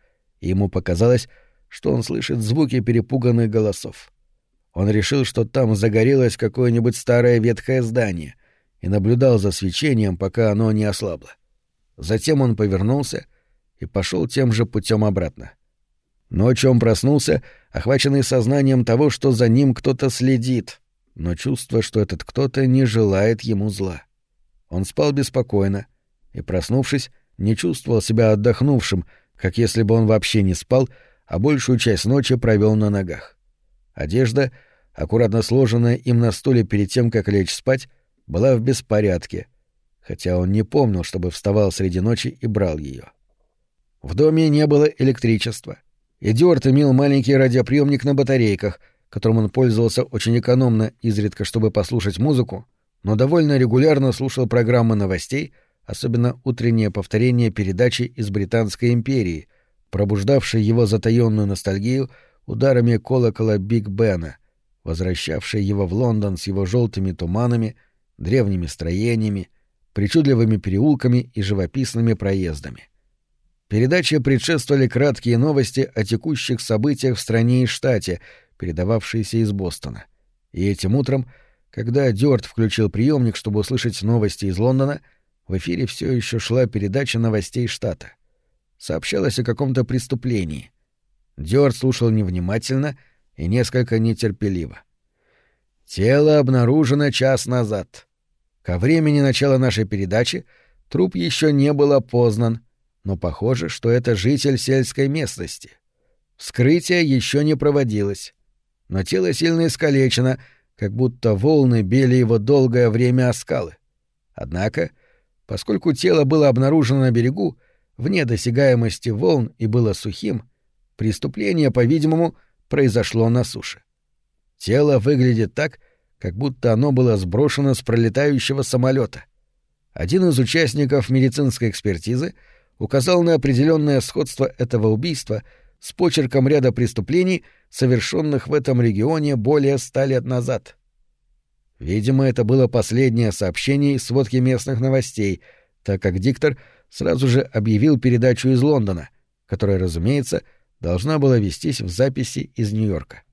ему показалось, что он слышит звуки перепуганных голосов. Он решил, что там загорелось какое-нибудь старое ветхое здание, и наблюдал за свечением, пока оно не ослабло. Затем он повернулся и пошел тем же путем обратно. Ночью он проснулся, охваченный сознанием того, что за ним кто-то следит, но чувство, что этот кто-то не желает ему зла. Он спал беспокойно и, проснувшись, не чувствовал себя отдохнувшим, как если бы он вообще не спал, а большую часть ночи провел на ногах. Одежда, аккуратно сложенная им на стуле перед тем, как лечь спать, была в беспорядке, хотя он не помнил, чтобы вставал среди ночи и брал ее. В доме не было электричества. Эдиорд имел маленький радиоприемник на батарейках, которым он пользовался очень экономно, изредка, чтобы послушать музыку, но довольно регулярно слушал программы новостей, особенно утреннее повторение передачи из Британской империи, пробуждавшей его затаённую ностальгию ударами колокола Биг Бена, возвращавшей его в Лондон с его желтыми туманами, древними строениями, причудливыми переулками и живописными проездами. Передаче предшествовали краткие новости о текущих событиях в стране и штате, передававшиеся из Бостона. И этим утром, когда Дёрт включил приемник, чтобы услышать новости из Лондона, в эфире все еще шла передача новостей штата. Сообщалось о каком-то преступлении. Дёрт слушал невнимательно и несколько нетерпеливо. Тело обнаружено час назад. Ко времени начала нашей передачи труп еще не был опознан, но похоже, что это житель сельской местности. Вскрытие еще не проводилось, но тело сильно искалечено, как будто волны били его долгое время о скалы. Однако, поскольку тело было обнаружено на берегу, вне досягаемости волн и было сухим, преступление, по-видимому, произошло на суше. Тело выглядит так, как будто оно было сброшено с пролетающего самолета. Один из участников медицинской экспертизы указал на определенное сходство этого убийства с почерком ряда преступлений, совершенных в этом регионе более ста лет назад. Видимо, это было последнее сообщение из сводки местных новостей, так как диктор сразу же объявил передачу из Лондона, которая, разумеется, должна была вестись в записи из Нью-Йорка.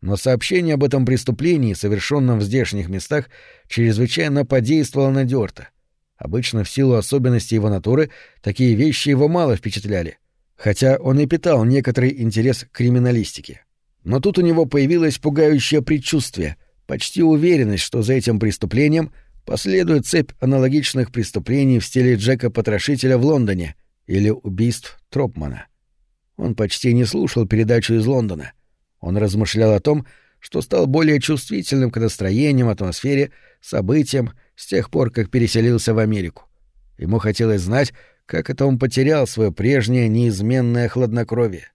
Но сообщение об этом преступлении, совершенном в здешних местах, чрезвычайно подействовало на Дёрта. Обычно в силу особенностей его натуры такие вещи его мало впечатляли, хотя он и питал некоторый интерес к криминалистике. Но тут у него появилось пугающее предчувствие, почти уверенность, что за этим преступлением последует цепь аналогичных преступлений в стиле Джека Потрошителя в Лондоне или убийств Тропмана. Он почти не слушал передачу из Лондона — он размышлял о том, что стал более чувствительным к настроениям, атмосфере, событиям с тех пор, как переселился в Америку. Ему хотелось знать, как это он потерял свое прежнее неизменное хладнокровие.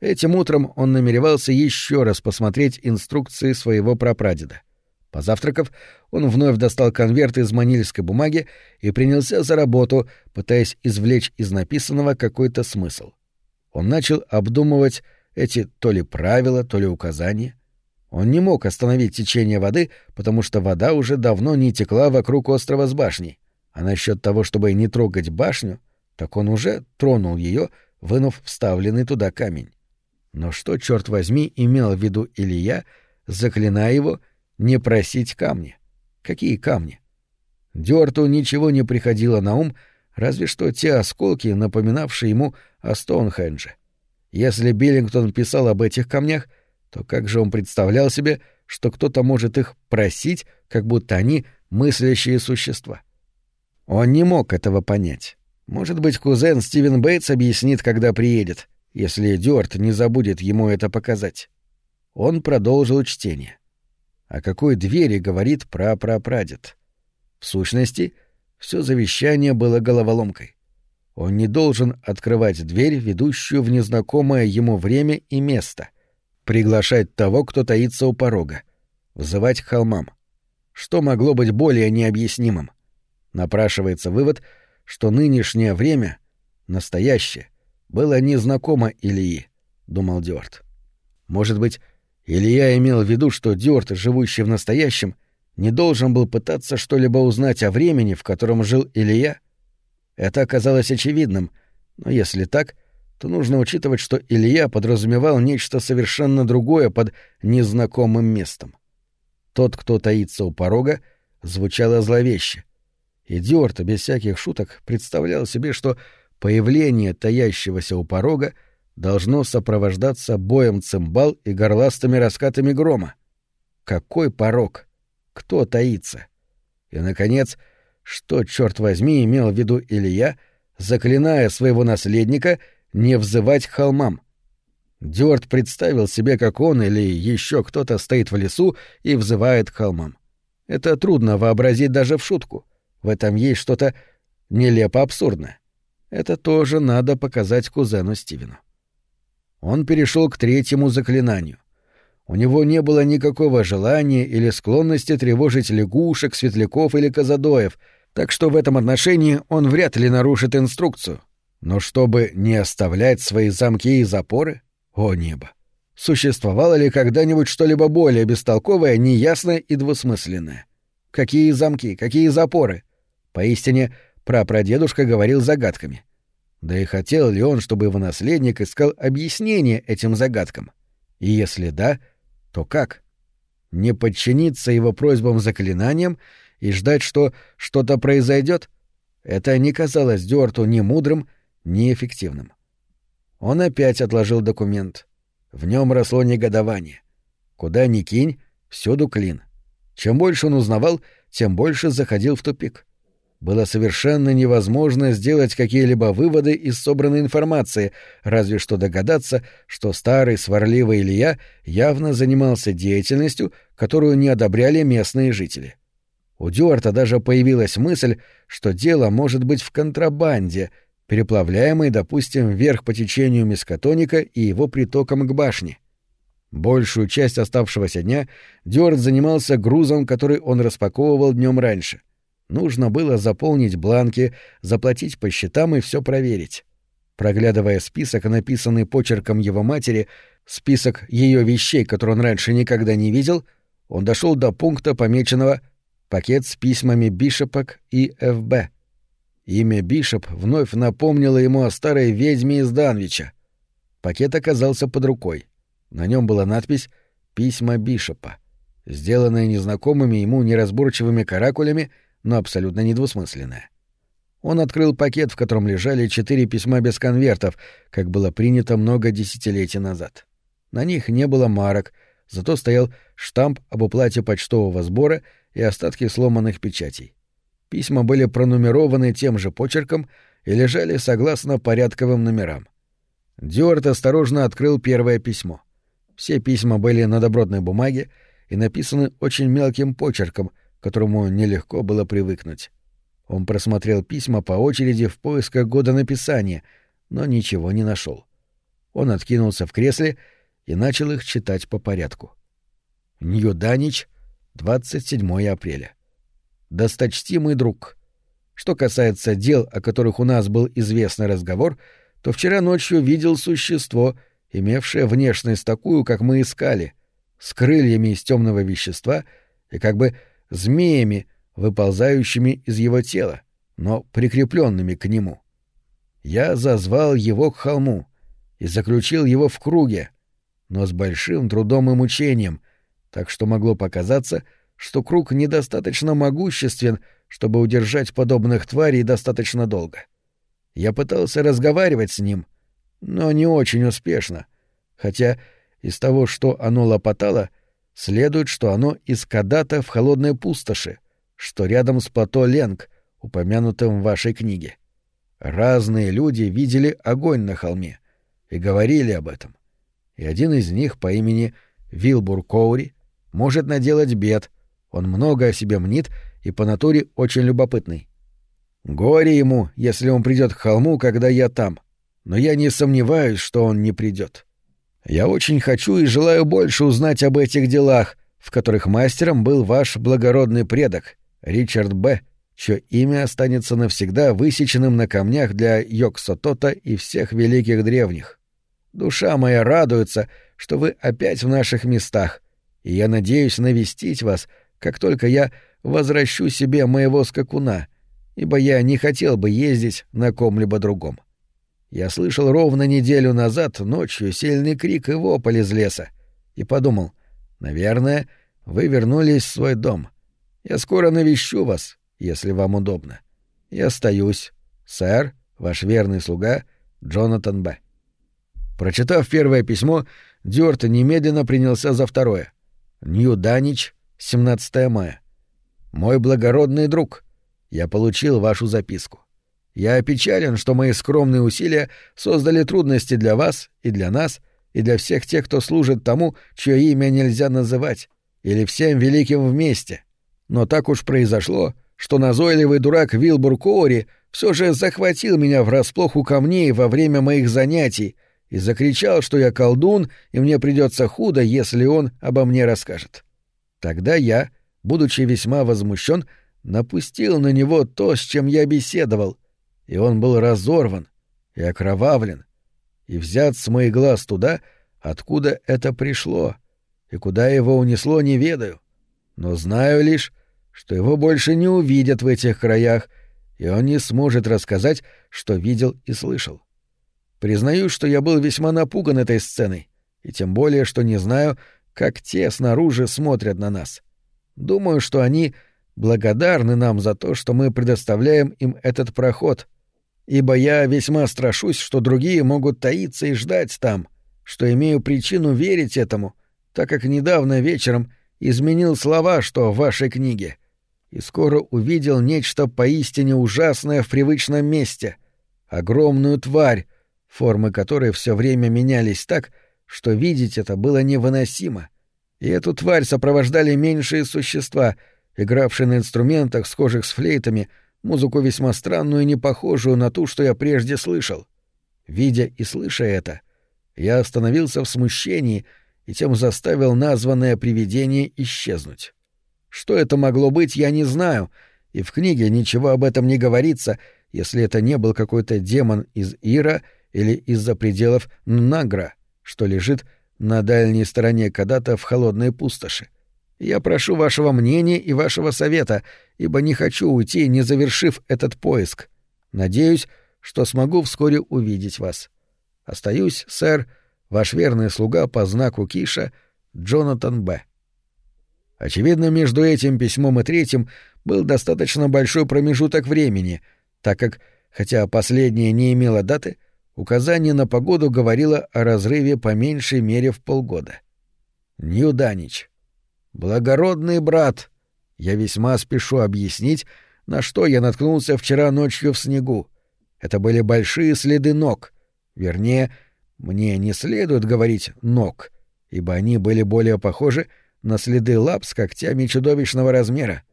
Этим утром он намеревался еще раз посмотреть инструкции своего прапрадеда. Позавтракав, он вновь достал конверт из манильской бумаги и принялся за работу, пытаясь извлечь из написанного какой-то смысл. Он начал обдумывать эти то ли правила, то ли указания. Он не мог остановить течение воды, потому что вода уже давно не текла вокруг острова с башней. А насчет того, чтобы не трогать башню, так он уже тронул ее, вынув вставленный туда камень. Но что, черт возьми, имел в виду Илья, заклиная его не просить камни? Какие камни? Дёрту ничего не приходило на ум, разве что те осколки, напоминавшие ему о Стоунхендже. Если Биллингтон писал об этих камнях, то как же он представлял себе, что кто-то может их просить, как будто они мыслящие существа? Он не мог этого понять. Может быть, кузен Стивен Бейтс объяснит, когда приедет, если Дюарт не забудет ему это показать. Он продолжил чтение. О какой двери говорит прапрапрадед? В сущности, все завещание было головоломкой. Он не должен открывать дверь, ведущую в незнакомое ему время и место, приглашать того, кто таится у порога, взывать к холмам. Что могло быть более необъяснимым? Напрашивается вывод, что нынешнее время, настоящее, было незнакомо Ильи, — думал Дёрт. Может быть, Илья имел в виду, что Дёрт, живущий в настоящем, не должен был пытаться что-либо узнать о времени, в котором жил Илья? Это оказалось очевидным, но если так, то нужно учитывать, что Илья подразумевал нечто совершенно другое под незнакомым местом. Тот, кто таится у порога, звучало зловеще. И без всяких шуток, представлял себе, что появление таящегося у порога должно сопровождаться боем цимбал и горластыми раскатами грома. Какой порог? Кто таится? И, наконец, что, черт возьми, имел в виду Илья, заклиная своего наследника не взывать к холмам? Дёрт представил себе, как он или еще кто-то стоит в лесу и взывает к холмам. Это трудно вообразить даже в шутку. В этом есть что-то нелепо абсурдное. Это тоже надо показать кузену Стивену. Он перешел к третьему заклинанию. У него не было никакого желания или склонности тревожить лягушек, светляков или казадоев, так что в этом отношении он вряд ли нарушит инструкцию. Но чтобы не оставлять свои замки и запоры, о небо! Существовало ли когда-нибудь что-либо более бестолковое, неясное и двусмысленное? Какие замки, какие запоры? Поистине, прапрадедушка говорил загадками. Да и хотел ли он, чтобы его наследник искал объяснение этим загадкам? И если да, то как? Не подчиниться его просьбам заклинаниям и ждать, что что-то произойдет? Это не казалось Дюарту ни мудрым, ни эффективным. Он опять отложил документ. В нем росло негодование. Куда ни кинь, всюду клин. Чем больше он узнавал, тем больше заходил в тупик было совершенно невозможно сделать какие-либо выводы из собранной информации, разве что догадаться, что старый сварливый Илья явно занимался деятельностью, которую не одобряли местные жители. У Дюарта даже появилась мысль, что дело может быть в контрабанде, переплавляемой, допустим, вверх по течению Мискотоника и его притоком к башне. Большую часть оставшегося дня Дюарт занимался грузом, который он распаковывал днем раньше — Нужно было заполнить бланки, заплатить по счетам и все проверить. Проглядывая список, написанный почерком его матери, список ее вещей, которые он раньше никогда не видел, он дошел до пункта, помеченного «Пакет с письмами Бишопок и ФБ». Имя Бишоп вновь напомнило ему о старой ведьме из Данвича. Пакет оказался под рукой. На нем была надпись «Письма Бишопа», сделанная незнакомыми ему неразборчивыми каракулями — но абсолютно недвусмысленное. Он открыл пакет, в котором лежали четыре письма без конвертов, как было принято много десятилетий назад. На них не было марок, зато стоял штамп об уплате почтового сбора и остатки сломанных печатей. Письма были пронумерованы тем же почерком и лежали согласно порядковым номерам. Дюарт осторожно открыл первое письмо. Все письма были на добротной бумаге и написаны очень мелким почерком — которому нелегко было привыкнуть. Он просмотрел письма по очереди в поисках года написания, но ничего не нашел. Он откинулся в кресле и начал их читать по порядку. Нью-Данич, 27 апреля. Досточтимый друг. Что касается дел, о которых у нас был известный разговор, то вчера ночью видел существо, имевшее внешность такую, как мы искали, с крыльями из темного вещества и как бы змеями, выползающими из его тела, но прикрепленными к нему. Я зазвал его к холму и заключил его в круге, но с большим трудом и мучением, так что могло показаться, что круг недостаточно могуществен, чтобы удержать подобных тварей достаточно долго. Я пытался разговаривать с ним, но не очень успешно, хотя из того, что оно лопотало, следует, что оно из Кадата в холодной пустоши, что рядом с плато Ленг, упомянутым в вашей книге. Разные люди видели огонь на холме и говорили об этом. И один из них по имени Вилбур Коури может наделать бед, он много о себе мнит и по натуре очень любопытный. Горе ему, если он придет к холму, когда я там, но я не сомневаюсь, что он не придет. Я очень хочу и желаю больше узнать об этих делах, в которых мастером был ваш благородный предок, Ричард Б., чье имя останется навсегда высеченным на камнях для Йоксотота и всех великих древних. Душа моя радуется, что вы опять в наших местах, и я надеюсь навестить вас, как только я возвращу себе моего скакуна, ибо я не хотел бы ездить на ком-либо другом. Я слышал ровно неделю назад ночью сильный крик и вопль из леса, и подумал, наверное, вы вернулись в свой дом. Я скоро навещу вас, если вам удобно. Я остаюсь, сэр, ваш верный слуга Джонатан Б. Прочитав первое письмо, Дёрт немедленно принялся за второе. Нью-Данич, 17 мая. «Мой благородный друг, я получил вашу записку. Я опечален, что мои скромные усилия создали трудности для вас и для нас, и для всех тех, кто служит тому, чье имя нельзя называть, или всем великим вместе. Но так уж произошло, что назойливый дурак Вилбур Коори все же захватил меня врасплох у камней во время моих занятий, и закричал, что я колдун, и мне придется худо, если он обо мне расскажет. Тогда я, будучи весьма возмущен, напустил на него то, с чем я беседовал, и он был разорван и окровавлен, и взят с моих глаз туда, откуда это пришло, и куда его унесло, не ведаю. Но знаю лишь, что его больше не увидят в этих краях, и он не сможет рассказать, что видел и слышал. Признаю, что я был весьма напуган этой сценой, и тем более, что не знаю, как те снаружи смотрят на нас. Думаю, что они благодарны нам за то, что мы предоставляем им этот проход, ибо я весьма страшусь, что другие могут таиться и ждать там, что имею причину верить этому, так как недавно вечером изменил слова, что в вашей книге, и скоро увидел нечто поистине ужасное в привычном месте — огромную тварь, формы которой все время менялись так, что видеть это было невыносимо. И эту тварь сопровождали меньшие существа, игравшие на инструментах, схожих с флейтами, музыку весьма странную и не похожую на ту, что я прежде слышал. Видя и слыша это, я остановился в смущении и тем заставил названное привидение исчезнуть. Что это могло быть, я не знаю, и в книге ничего об этом не говорится, если это не был какой-то демон из Ира или из-за пределов Награ, что лежит на дальней стороне Кадата в холодной пустоши. Я прошу вашего мнения и вашего совета, ибо не хочу уйти, не завершив этот поиск. Надеюсь, что смогу вскоре увидеть вас. Остаюсь, сэр, ваш верный слуга по знаку Киша, Джонатан Б. Очевидно, между этим письмом и третьим был достаточно большой промежуток времени, так как, хотя последнее не имело даты, Указание на погоду говорило о разрыве по меньшей мере в полгода. Ньюданич. Благородный брат, я весьма спешу объяснить, на что я наткнулся вчера ночью в снегу. Это были большие следы ног. Вернее, мне не следует говорить «ног», ибо они были более похожи на следы лап с когтями чудовищного размера,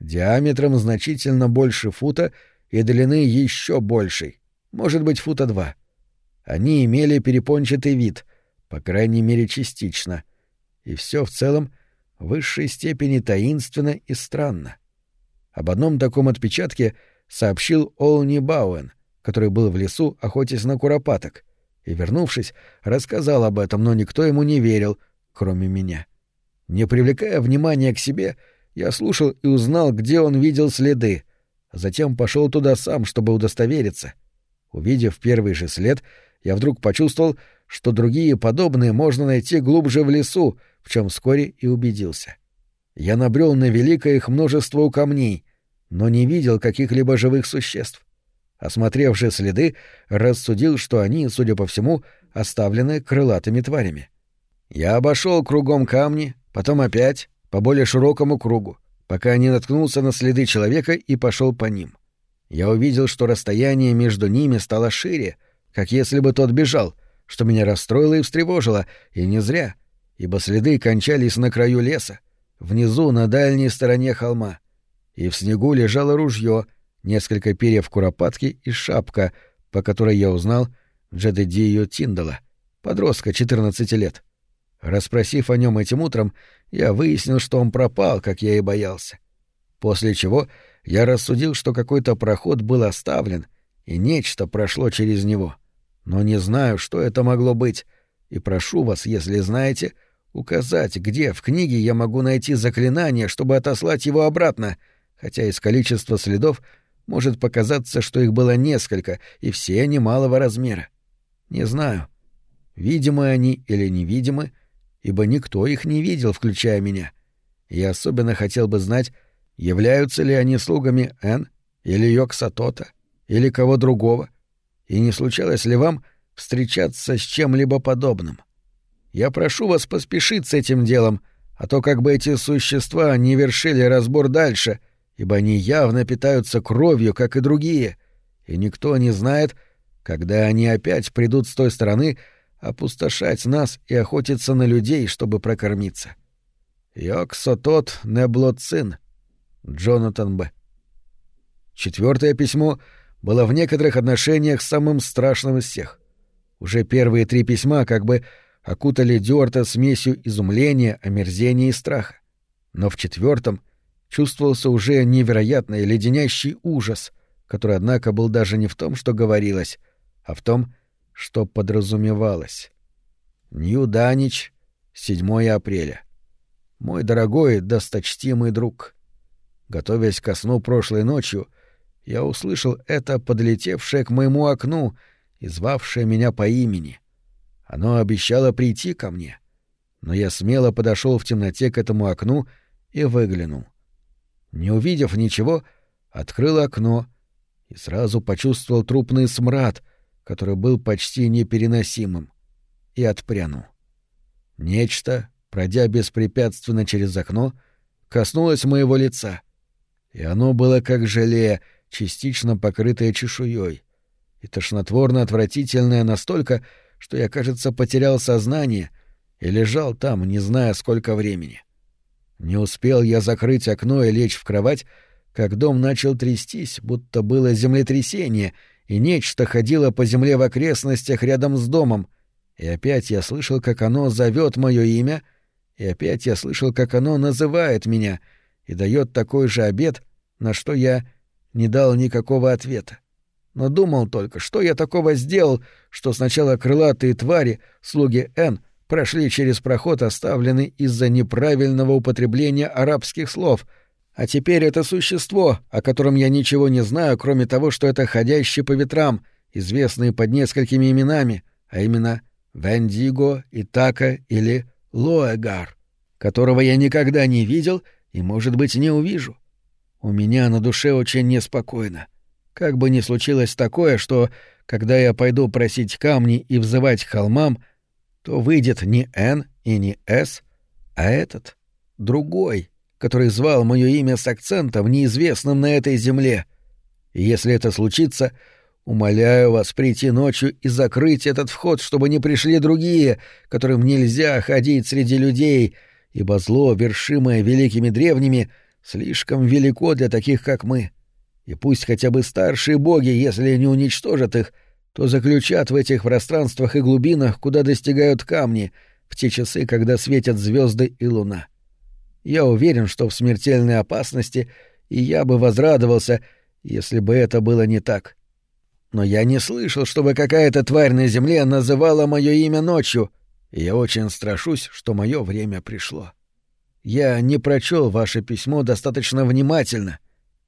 диаметром значительно больше фута и длины еще большей, может быть, фута два. Они имели перепончатый вид, по крайней мере частично, и все в целом в высшей степени таинственно и странно. Об одном таком отпечатке сообщил Олни Бауэн, который был в лесу, охотясь на куропаток, и, вернувшись, рассказал об этом, но никто ему не верил, кроме меня. Не привлекая внимания к себе, я слушал и узнал, где он видел следы, а затем пошел туда сам, чтобы удостовериться. Увидев первый же след, я вдруг почувствовал, что другие подобные можно найти глубже в лесу, в чем вскоре и убедился. Я набрел на великое их множество у камней, но не видел каких-либо живых существ. Осмотревши следы, рассудил, что они, судя по всему, оставлены крылатыми тварями. Я обошел кругом камни, потом опять, по более широкому кругу, пока не наткнулся на следы человека и пошел по ним. Я увидел, что расстояние между ними стало шире, как если бы тот бежал, что меня расстроило и встревожило, и не зря, ибо следы кончались на краю леса, внизу на дальней стороне холма, и в снегу лежало ружье, несколько перьев куропатки и шапка, по которой я узнал Джедедию Тиндала, подростка 14 лет. Распросив о нем этим утром, я выяснил, что он пропал, как я и боялся. После чего я рассудил, что какой-то проход был оставлен, и нечто прошло через него. Но не знаю, что это могло быть, и прошу вас, если знаете, указать, где в книге я могу найти заклинание, чтобы отослать его обратно, хотя из количества следов может показаться, что их было несколько, и все немалого размера. Не знаю, видимы они или невидимы, — ибо никто их не видел, включая меня. Я особенно хотел бы знать, являются ли они слугами Н или Йоксатота или кого другого, и не случалось ли вам встречаться с чем-либо подобным. Я прошу вас поспешить с этим делом, а то как бы эти существа не вершили разбор дальше, ибо они явно питаются кровью, как и другие, и никто не знает, когда они опять придут с той стороны, опустошать нас и охотиться на людей, чтобы прокормиться. Йоксотот Неблоцин. Джонатан Б. Четвертое письмо было в некоторых отношениях самым страшным из всех. Уже первые три письма как бы окутали Дюарта смесью изумления, омерзения и страха. Но в четвертом чувствовался уже невероятный леденящий ужас, который, однако, был даже не в том, что говорилось, а в том, что подразумевалось. Нью-Данич, 7 апреля. Мой дорогой, досточтимый друг. Готовясь ко сну прошлой ночью, я услышал это подлетевшее к моему окну и звавшее меня по имени. Оно обещало прийти ко мне, но я смело подошел в темноте к этому окну и выглянул. Не увидев ничего, открыл окно и сразу почувствовал трупный смрад — который был почти непереносимым, и отпрянул. Нечто, пройдя беспрепятственно через окно, коснулось моего лица, и оно было как желе, частично покрытое чешуей, и тошнотворно отвратительное настолько, что я, кажется, потерял сознание и лежал там, не зная, сколько времени. Не успел я закрыть окно и лечь в кровать, как дом начал трястись, будто было землетрясение — и нечто ходило по земле в окрестностях рядом с домом, и опять я слышал, как оно зовет мое имя, и опять я слышал, как оно называет меня и дает такой же обед, на что я не дал никакого ответа. Но думал только, что я такого сделал, что сначала крылатые твари, слуги Н, прошли через проход, оставленный из-за неправильного употребления арабских слов — а теперь это существо, о котором я ничего не знаю, кроме того, что это ходящий по ветрам, известный под несколькими именами, а именно Вендиго, Итака или Лоэгар, которого я никогда не видел и, может быть, не увижу. У меня на душе очень неспокойно. Как бы ни случилось такое, что, когда я пойду просить камни и взывать к холмам, то выйдет не Н и не С, а этот, другой — который звал мое имя с акцентом, неизвестным на этой земле. И если это случится, умоляю вас прийти ночью и закрыть этот вход, чтобы не пришли другие, которым нельзя ходить среди людей, ибо зло, вершимое великими древними, слишком велико для таких, как мы. И пусть хотя бы старшие боги, если не уничтожат их, то заключат в этих пространствах и глубинах, куда достигают камни, в те часы, когда светят звезды и луна. Я уверен, что в смертельной опасности, и я бы возрадовался, если бы это было не так. Но я не слышал, чтобы какая-то тварь на земле называла мое имя ночью, и я очень страшусь, что мое время пришло. Я не прочел ваше письмо достаточно внимательно,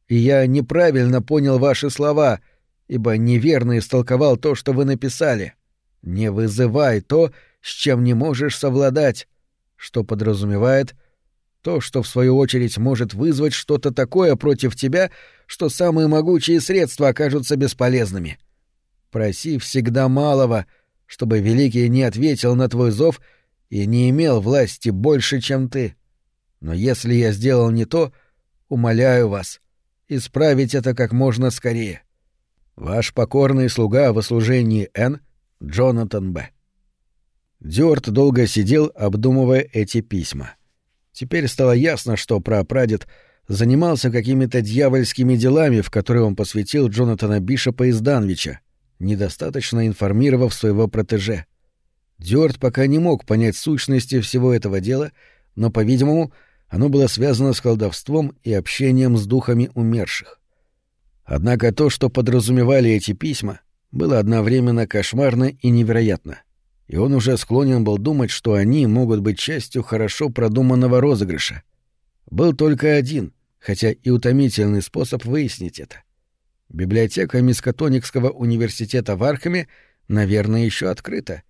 и я неправильно понял ваши слова, ибо неверно истолковал то, что вы написали. Не вызывай то, с чем не можешь совладать, что подразумевает — То, что в свою очередь может вызвать что-то такое против тебя, что самые могучие средства окажутся бесполезными. Проси всегда малого, чтобы Великий не ответил на твой зов и не имел власти больше, чем ты. Но если я сделал не то, умоляю вас, исправить это как можно скорее. Ваш покорный слуга в служении Н. Джонатан Б. Дёрт долго сидел, обдумывая эти письма. Теперь стало ясно, что прапрадед занимался какими-то дьявольскими делами, в которые он посвятил Джонатана Бишопа из Данвича, недостаточно информировав своего протеже. Дёрт пока не мог понять сущности всего этого дела, но, по-видимому, оно было связано с колдовством и общением с духами умерших. Однако то, что подразумевали эти письма, было одновременно кошмарно и невероятно и он уже склонен был думать, что они могут быть частью хорошо продуманного розыгрыша. Был только один, хотя и утомительный способ выяснить это. Библиотека Мискотоникского университета в Архаме, наверное, еще открыта,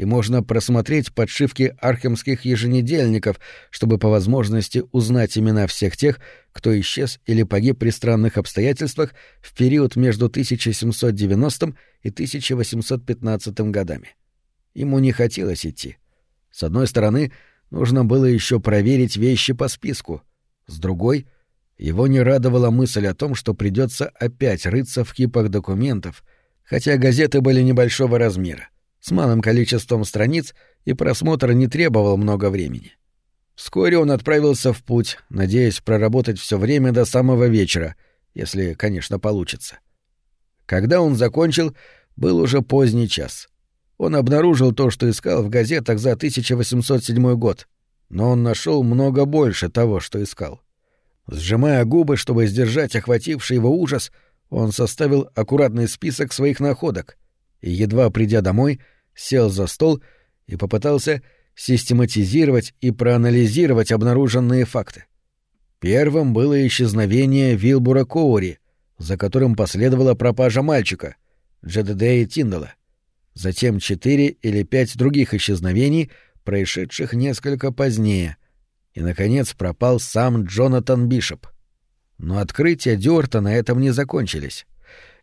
и можно просмотреть подшивки архемских еженедельников, чтобы по возможности узнать имена всех тех, кто исчез или погиб при странных обстоятельствах в период между 1790 и 1815 годами. Ему не хотелось идти. С одной стороны, нужно было еще проверить вещи по списку. С другой, его не радовала мысль о том, что придется опять рыться в кипах документов, хотя газеты были небольшого размера, с малым количеством страниц, и просмотр не требовал много времени. Вскоре он отправился в путь, надеясь проработать все время до самого вечера, если, конечно, получится. Когда он закончил, был уже поздний час. Он обнаружил то, что искал в газетах за 1807 год, но он нашел много больше того, что искал. Сжимая губы, чтобы сдержать охвативший его ужас, он составил аккуратный список своих находок и, едва придя домой, сел за стол и попытался систематизировать и проанализировать обнаруженные факты. Первым было исчезновение Вилбура Коури, за которым последовала пропажа мальчика, Джедедея Тиндала затем четыре или пять других исчезновений, происшедших несколько позднее, и, наконец, пропал сам Джонатан Бишоп. Но открытия Дюарта на этом не закончились.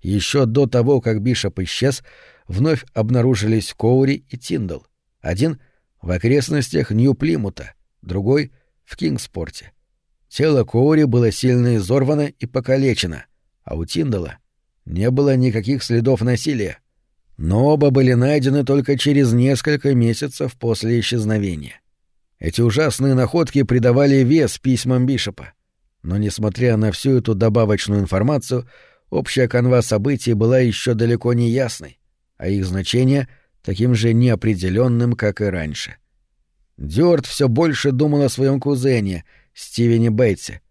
Еще до того, как Бишоп исчез, вновь обнаружились Коури и Тиндал. Один — в окрестностях Нью-Плимута, другой — в Кингспорте. Тело Коури было сильно изорвано и покалечено, а у Тиндала не было никаких следов насилия но оба были найдены только через несколько месяцев после исчезновения. Эти ужасные находки придавали вес письмам Бишопа. Но, несмотря на всю эту добавочную информацию, общая канва событий была еще далеко не ясной, а их значение — таким же неопределенным, как и раньше. Дёрт все больше думал о своем кузене, Стивене Бейтсе.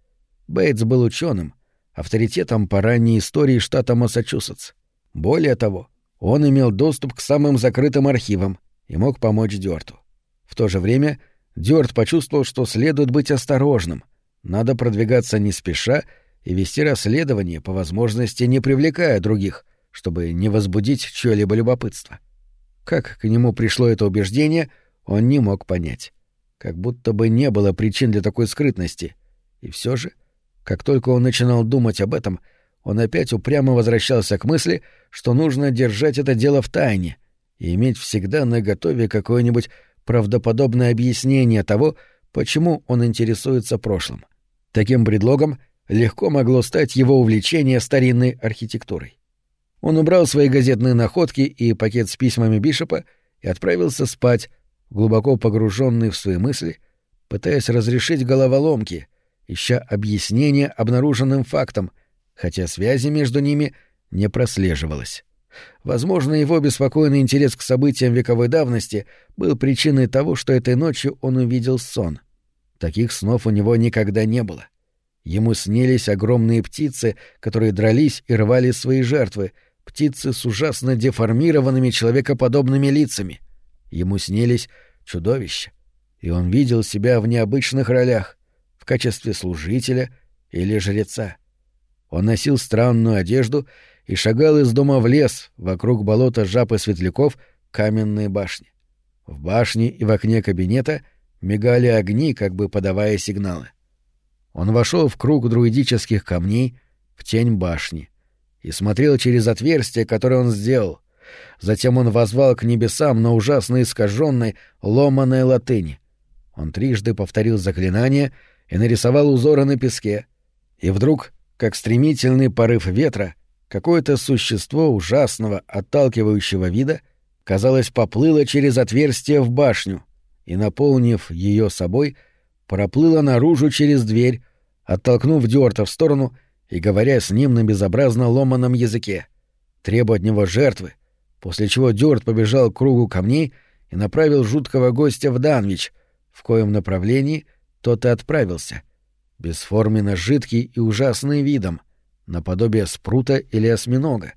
Бейтс был ученым, авторитетом по ранней истории штата Массачусетс. Более того, он имел доступ к самым закрытым архивам и мог помочь Дёрту. В то же время Дёрт почувствовал, что следует быть осторожным, надо продвигаться не спеша и вести расследование, по возможности не привлекая других, чтобы не возбудить чьё-либо любопытство. Как к нему пришло это убеждение, он не мог понять. Как будто бы не было причин для такой скрытности. И все же, как только он начинал думать об этом — он опять упрямо возвращался к мысли, что нужно держать это дело в тайне и иметь всегда наготове какое-нибудь правдоподобное объяснение того, почему он интересуется прошлым. Таким предлогом легко могло стать его увлечение старинной архитектурой. Он убрал свои газетные находки и пакет с письмами Бишопа и отправился спать, глубоко погруженный в свои мысли, пытаясь разрешить головоломки, ища объяснение обнаруженным фактам — хотя связи между ними не прослеживалось. Возможно, его беспокойный интерес к событиям вековой давности был причиной того, что этой ночью он увидел сон. Таких снов у него никогда не было. Ему снились огромные птицы, которые дрались и рвали свои жертвы, птицы с ужасно деформированными человекоподобными лицами. Ему снились чудовища, и он видел себя в необычных ролях — в качестве служителя или жреца. Он носил странную одежду и шагал из дома в лес, вокруг болота жаб и светляков, каменные башни. В башне и в окне кабинета мигали огни, как бы подавая сигналы. Он вошел в круг друидических камней, в тень башни, и смотрел через отверстие, которое он сделал. Затем он возвал к небесам на ужасно искаженной, ломаной латыни. Он трижды повторил заклинание и нарисовал узоры на песке. И вдруг, как стремительный порыв ветра, какое-то существо ужасного, отталкивающего вида, казалось, поплыло через отверстие в башню и, наполнив ее собой, проплыло наружу через дверь, оттолкнув Дюарта в сторону и говоря с ним на безобразно ломаном языке, требуя от него жертвы, после чего Дюарт побежал к кругу камней и направил жуткого гостя в Данвич, в коем направлении тот и отправился, бесформенно жидкий и ужасный видом, наподобие спрута или осьминога,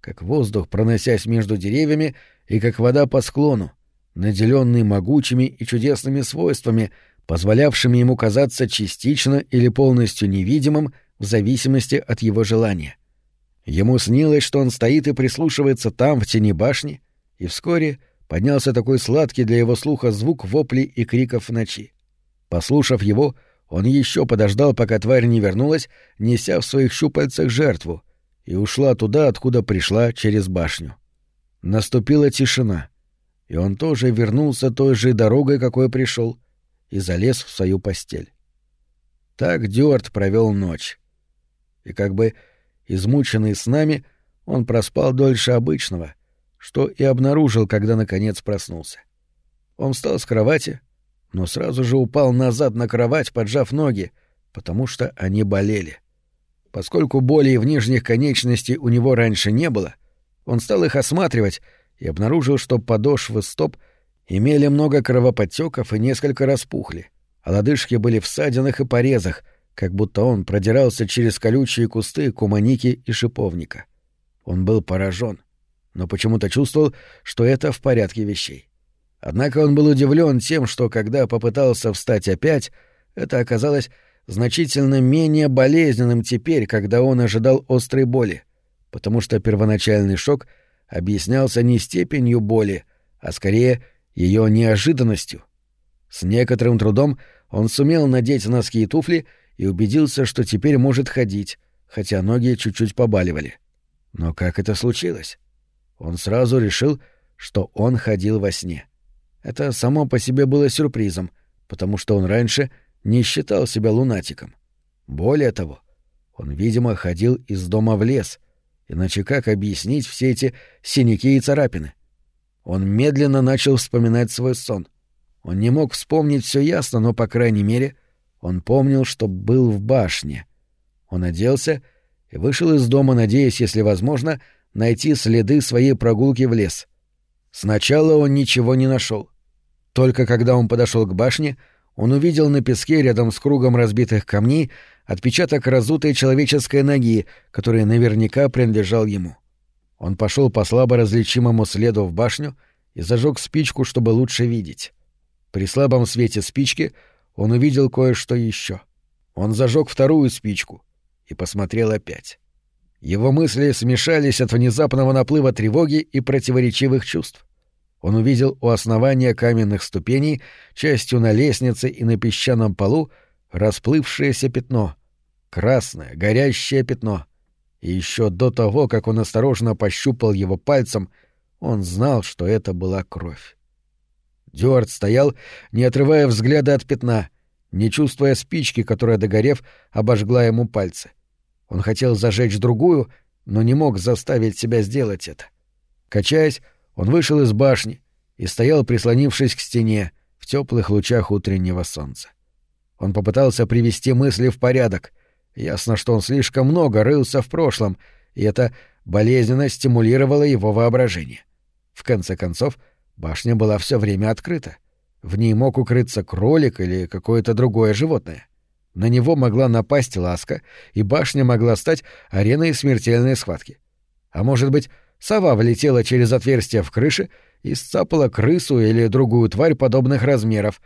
как воздух, проносясь между деревьями, и как вода по склону, наделенный могучими и чудесными свойствами, позволявшими ему казаться частично или полностью невидимым в зависимости от его желания. Ему снилось, что он стоит и прислушивается там, в тени башни, и вскоре поднялся такой сладкий для его слуха звук воплей и криков в ночи. Послушав его, он еще подождал, пока тварь не вернулась, неся в своих щупальцах жертву, и ушла туда, откуда пришла, через башню. Наступила тишина, и он тоже вернулся той же дорогой, какой пришел, и залез в свою постель. Так Дюарт провел ночь. И как бы измученный снами, он проспал дольше обычного, что и обнаружил, когда наконец проснулся. Он встал с кровати, но сразу же упал назад на кровать, поджав ноги, потому что они болели. Поскольку болей в нижних конечностей у него раньше не было, он стал их осматривать и обнаружил, что подошвы стоп имели много кровоподтеков и несколько распухли, а лодыжки были в ссадинах и порезах, как будто он продирался через колючие кусты куманики и шиповника. Он был поражен, но почему-то чувствовал, что это в порядке вещей. Однако он был удивлен тем, что когда попытался встать опять, это оказалось значительно менее болезненным теперь, когда он ожидал острой боли, потому что первоначальный шок объяснялся не степенью боли, а скорее ее неожиданностью. С некоторым трудом он сумел надеть носки и туфли и убедился, что теперь может ходить, хотя ноги чуть-чуть побаливали. Но как это случилось? Он сразу решил, что он ходил во сне. Это само по себе было сюрпризом, потому что он раньше не считал себя лунатиком. Более того, он, видимо, ходил из дома в лес, иначе как объяснить все эти синяки и царапины? Он медленно начал вспоминать свой сон. Он не мог вспомнить все ясно, но, по крайней мере, он помнил, что был в башне. Он оделся и вышел из дома, надеясь, если возможно, найти следы своей прогулки в лес. Сначала он ничего не нашел. Только когда он подошел к башне, он увидел на песке рядом с кругом разбитых камней отпечаток разутой человеческой ноги, который наверняка принадлежал ему. Он пошел по слабо различимому следу в башню и зажег спичку, чтобы лучше видеть. При слабом свете спички он увидел кое-что еще. Он зажег вторую спичку и посмотрел опять. Его мысли смешались от внезапного наплыва тревоги и противоречивых чувств. Он увидел у основания каменных ступеней, частью на лестнице и на песчаном полу, расплывшееся пятно. Красное, горящее пятно. И еще до того, как он осторожно пощупал его пальцем, он знал, что это была кровь. Дюарт стоял, не отрывая взгляда от пятна, не чувствуя спички, которая, догорев, обожгла ему пальцы. Он хотел зажечь другую, но не мог заставить себя сделать это. Качаясь, он вышел из башни и стоял, прислонившись к стене, в теплых лучах утреннего солнца. Он попытался привести мысли в порядок. Ясно, что он слишком много рылся в прошлом, и это болезненно стимулировало его воображение. В конце концов, башня была все время открыта. В ней мог укрыться кролик или какое-то другое животное. На него могла напасть ласка, и башня могла стать ареной смертельной схватки. А может быть, Сова влетела через отверстие в крыше и сцапала крысу или другую тварь подобных размеров,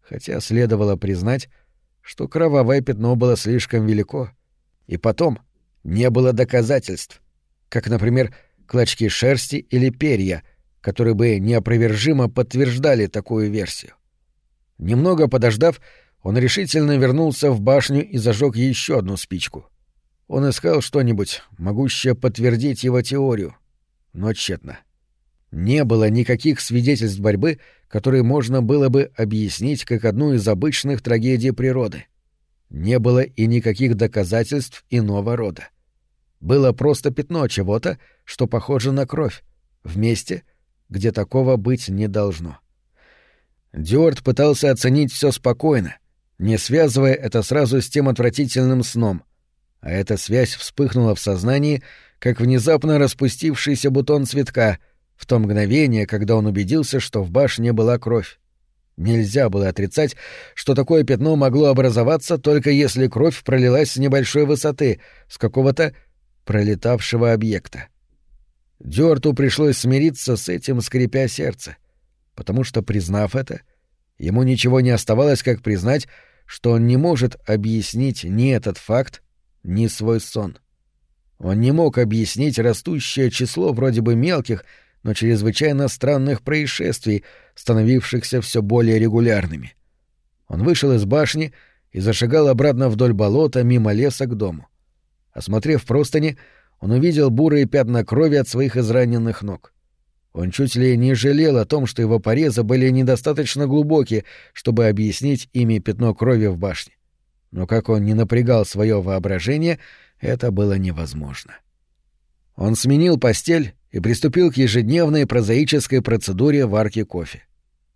хотя следовало признать, что кровавое пятно было слишком велико. И потом не было доказательств, как, например, клочки шерсти или перья, которые бы неопровержимо подтверждали такую версию. Немного подождав, он решительно вернулся в башню и зажег еще одну спичку. Он искал что-нибудь, могущее подтвердить его теорию, но тщетно. Не было никаких свидетельств борьбы, которые можно было бы объяснить как одну из обычных трагедий природы. Не было и никаких доказательств иного рода. Было просто пятно чего-то, что похоже на кровь, в месте, где такого быть не должно. Дюарт пытался оценить все спокойно, не связывая это сразу с тем отвратительным сном, а эта связь вспыхнула в сознании, как внезапно распустившийся бутон цветка — в то мгновение, когда он убедился, что в башне была кровь. Нельзя было отрицать, что такое пятно могло образоваться только если кровь пролилась с небольшой высоты, с какого-то пролетавшего объекта. Дёрту пришлось смириться с этим, скрипя сердце, потому что, признав это, ему ничего не оставалось, как признать, что он не может объяснить ни этот факт, ни свой сон. Он не мог объяснить растущее число вроде бы мелких, но чрезвычайно странных происшествий, становившихся все более регулярными. Он вышел из башни и зашагал обратно вдоль болота мимо леса к дому. Осмотрев простыни, он увидел бурые пятна крови от своих израненных ног. Он чуть ли не жалел о том, что его порезы были недостаточно глубоки, чтобы объяснить ими пятно крови в башне. Но как он не напрягал свое воображение, это было невозможно. Он сменил постель и приступил к ежедневной прозаической процедуре варки кофе.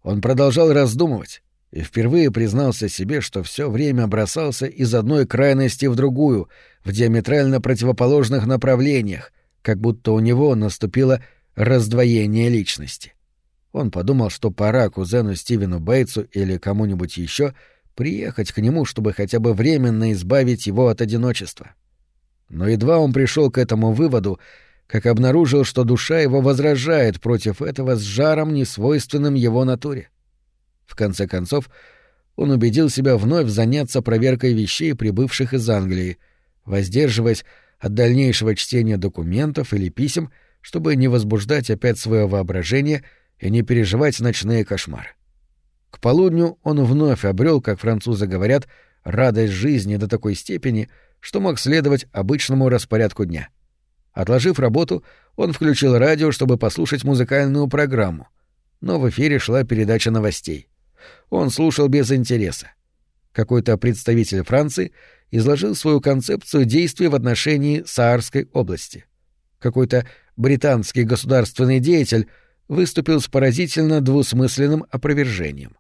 Он продолжал раздумывать и впервые признался себе, что все время бросался из одной крайности в другую, в диаметрально противоположных направлениях, как будто у него наступило раздвоение личности. Он подумал, что пора кузену Стивену Бейтсу или кому-нибудь еще приехать к нему, чтобы хотя бы временно избавить его от одиночества. Но едва он пришел к этому выводу, как обнаружил, что душа его возражает против этого с жаром, несвойственным его натуре. В конце концов, он убедил себя вновь заняться проверкой вещей, прибывших из Англии, воздерживаясь от дальнейшего чтения документов или писем, чтобы не возбуждать опять свое воображение и не переживать ночные кошмары. К полудню он вновь обрел, как французы говорят, радость жизни до такой степени, что мог следовать обычному распорядку дня — Отложив работу, он включил радио, чтобы послушать музыкальную программу. Но в эфире шла передача новостей. Он слушал без интереса. Какой-то представитель Франции изложил свою концепцию действий в отношении Саарской области. Какой-то британский государственный деятель выступил с поразительно двусмысленным опровержением.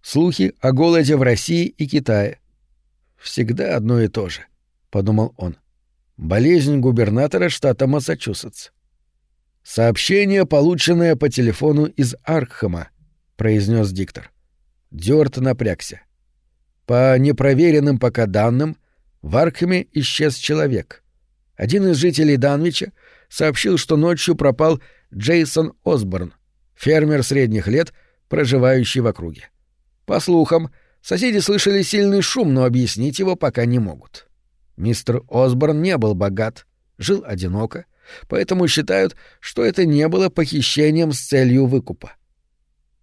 Слухи о голоде в России и Китае. «Всегда одно и то же», — подумал он. Болезнь губернатора штата Массачусетс. «Сообщение, полученное по телефону из Аркхема», — произнес диктор. Дёрт напрягся. По непроверенным пока данным, в Аркхеме исчез человек. Один из жителей Данвича сообщил, что ночью пропал Джейсон Осборн, фермер средних лет, проживающий в округе. По слухам, соседи слышали сильный шум, но объяснить его пока не могут. Мистер Осборн не был богат, жил одиноко, поэтому считают, что это не было похищением с целью выкупа.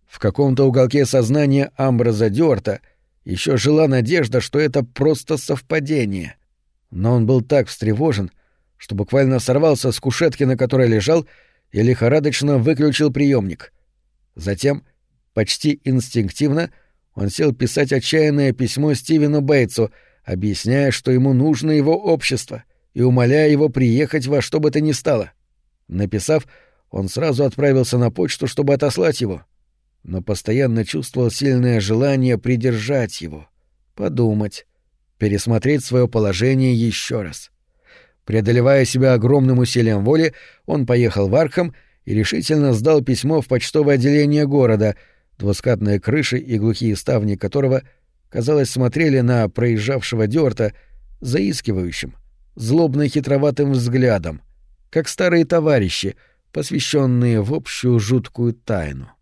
В каком-то уголке сознания Амбраза Дюарта еще жила надежда, что это просто совпадение. Но он был так встревожен, что буквально сорвался с кушетки, на которой лежал, и лихорадочно выключил приемник. Затем, почти инстинктивно, он сел писать отчаянное письмо Стивену Бейтсу — объясняя, что ему нужно его общество, и умоляя его приехать во что бы то ни стало. Написав, он сразу отправился на почту, чтобы отослать его, но постоянно чувствовал сильное желание придержать его, подумать, пересмотреть свое положение еще раз. Преодолевая себя огромным усилием воли, он поехал в Аркхем и решительно сдал письмо в почтовое отделение города, двускатные крыши и глухие ставни которого — казалось, смотрели на проезжавшего Дюарта заискивающим, злобно-хитроватым взглядом, как старые товарищи, посвященные в общую жуткую тайну. —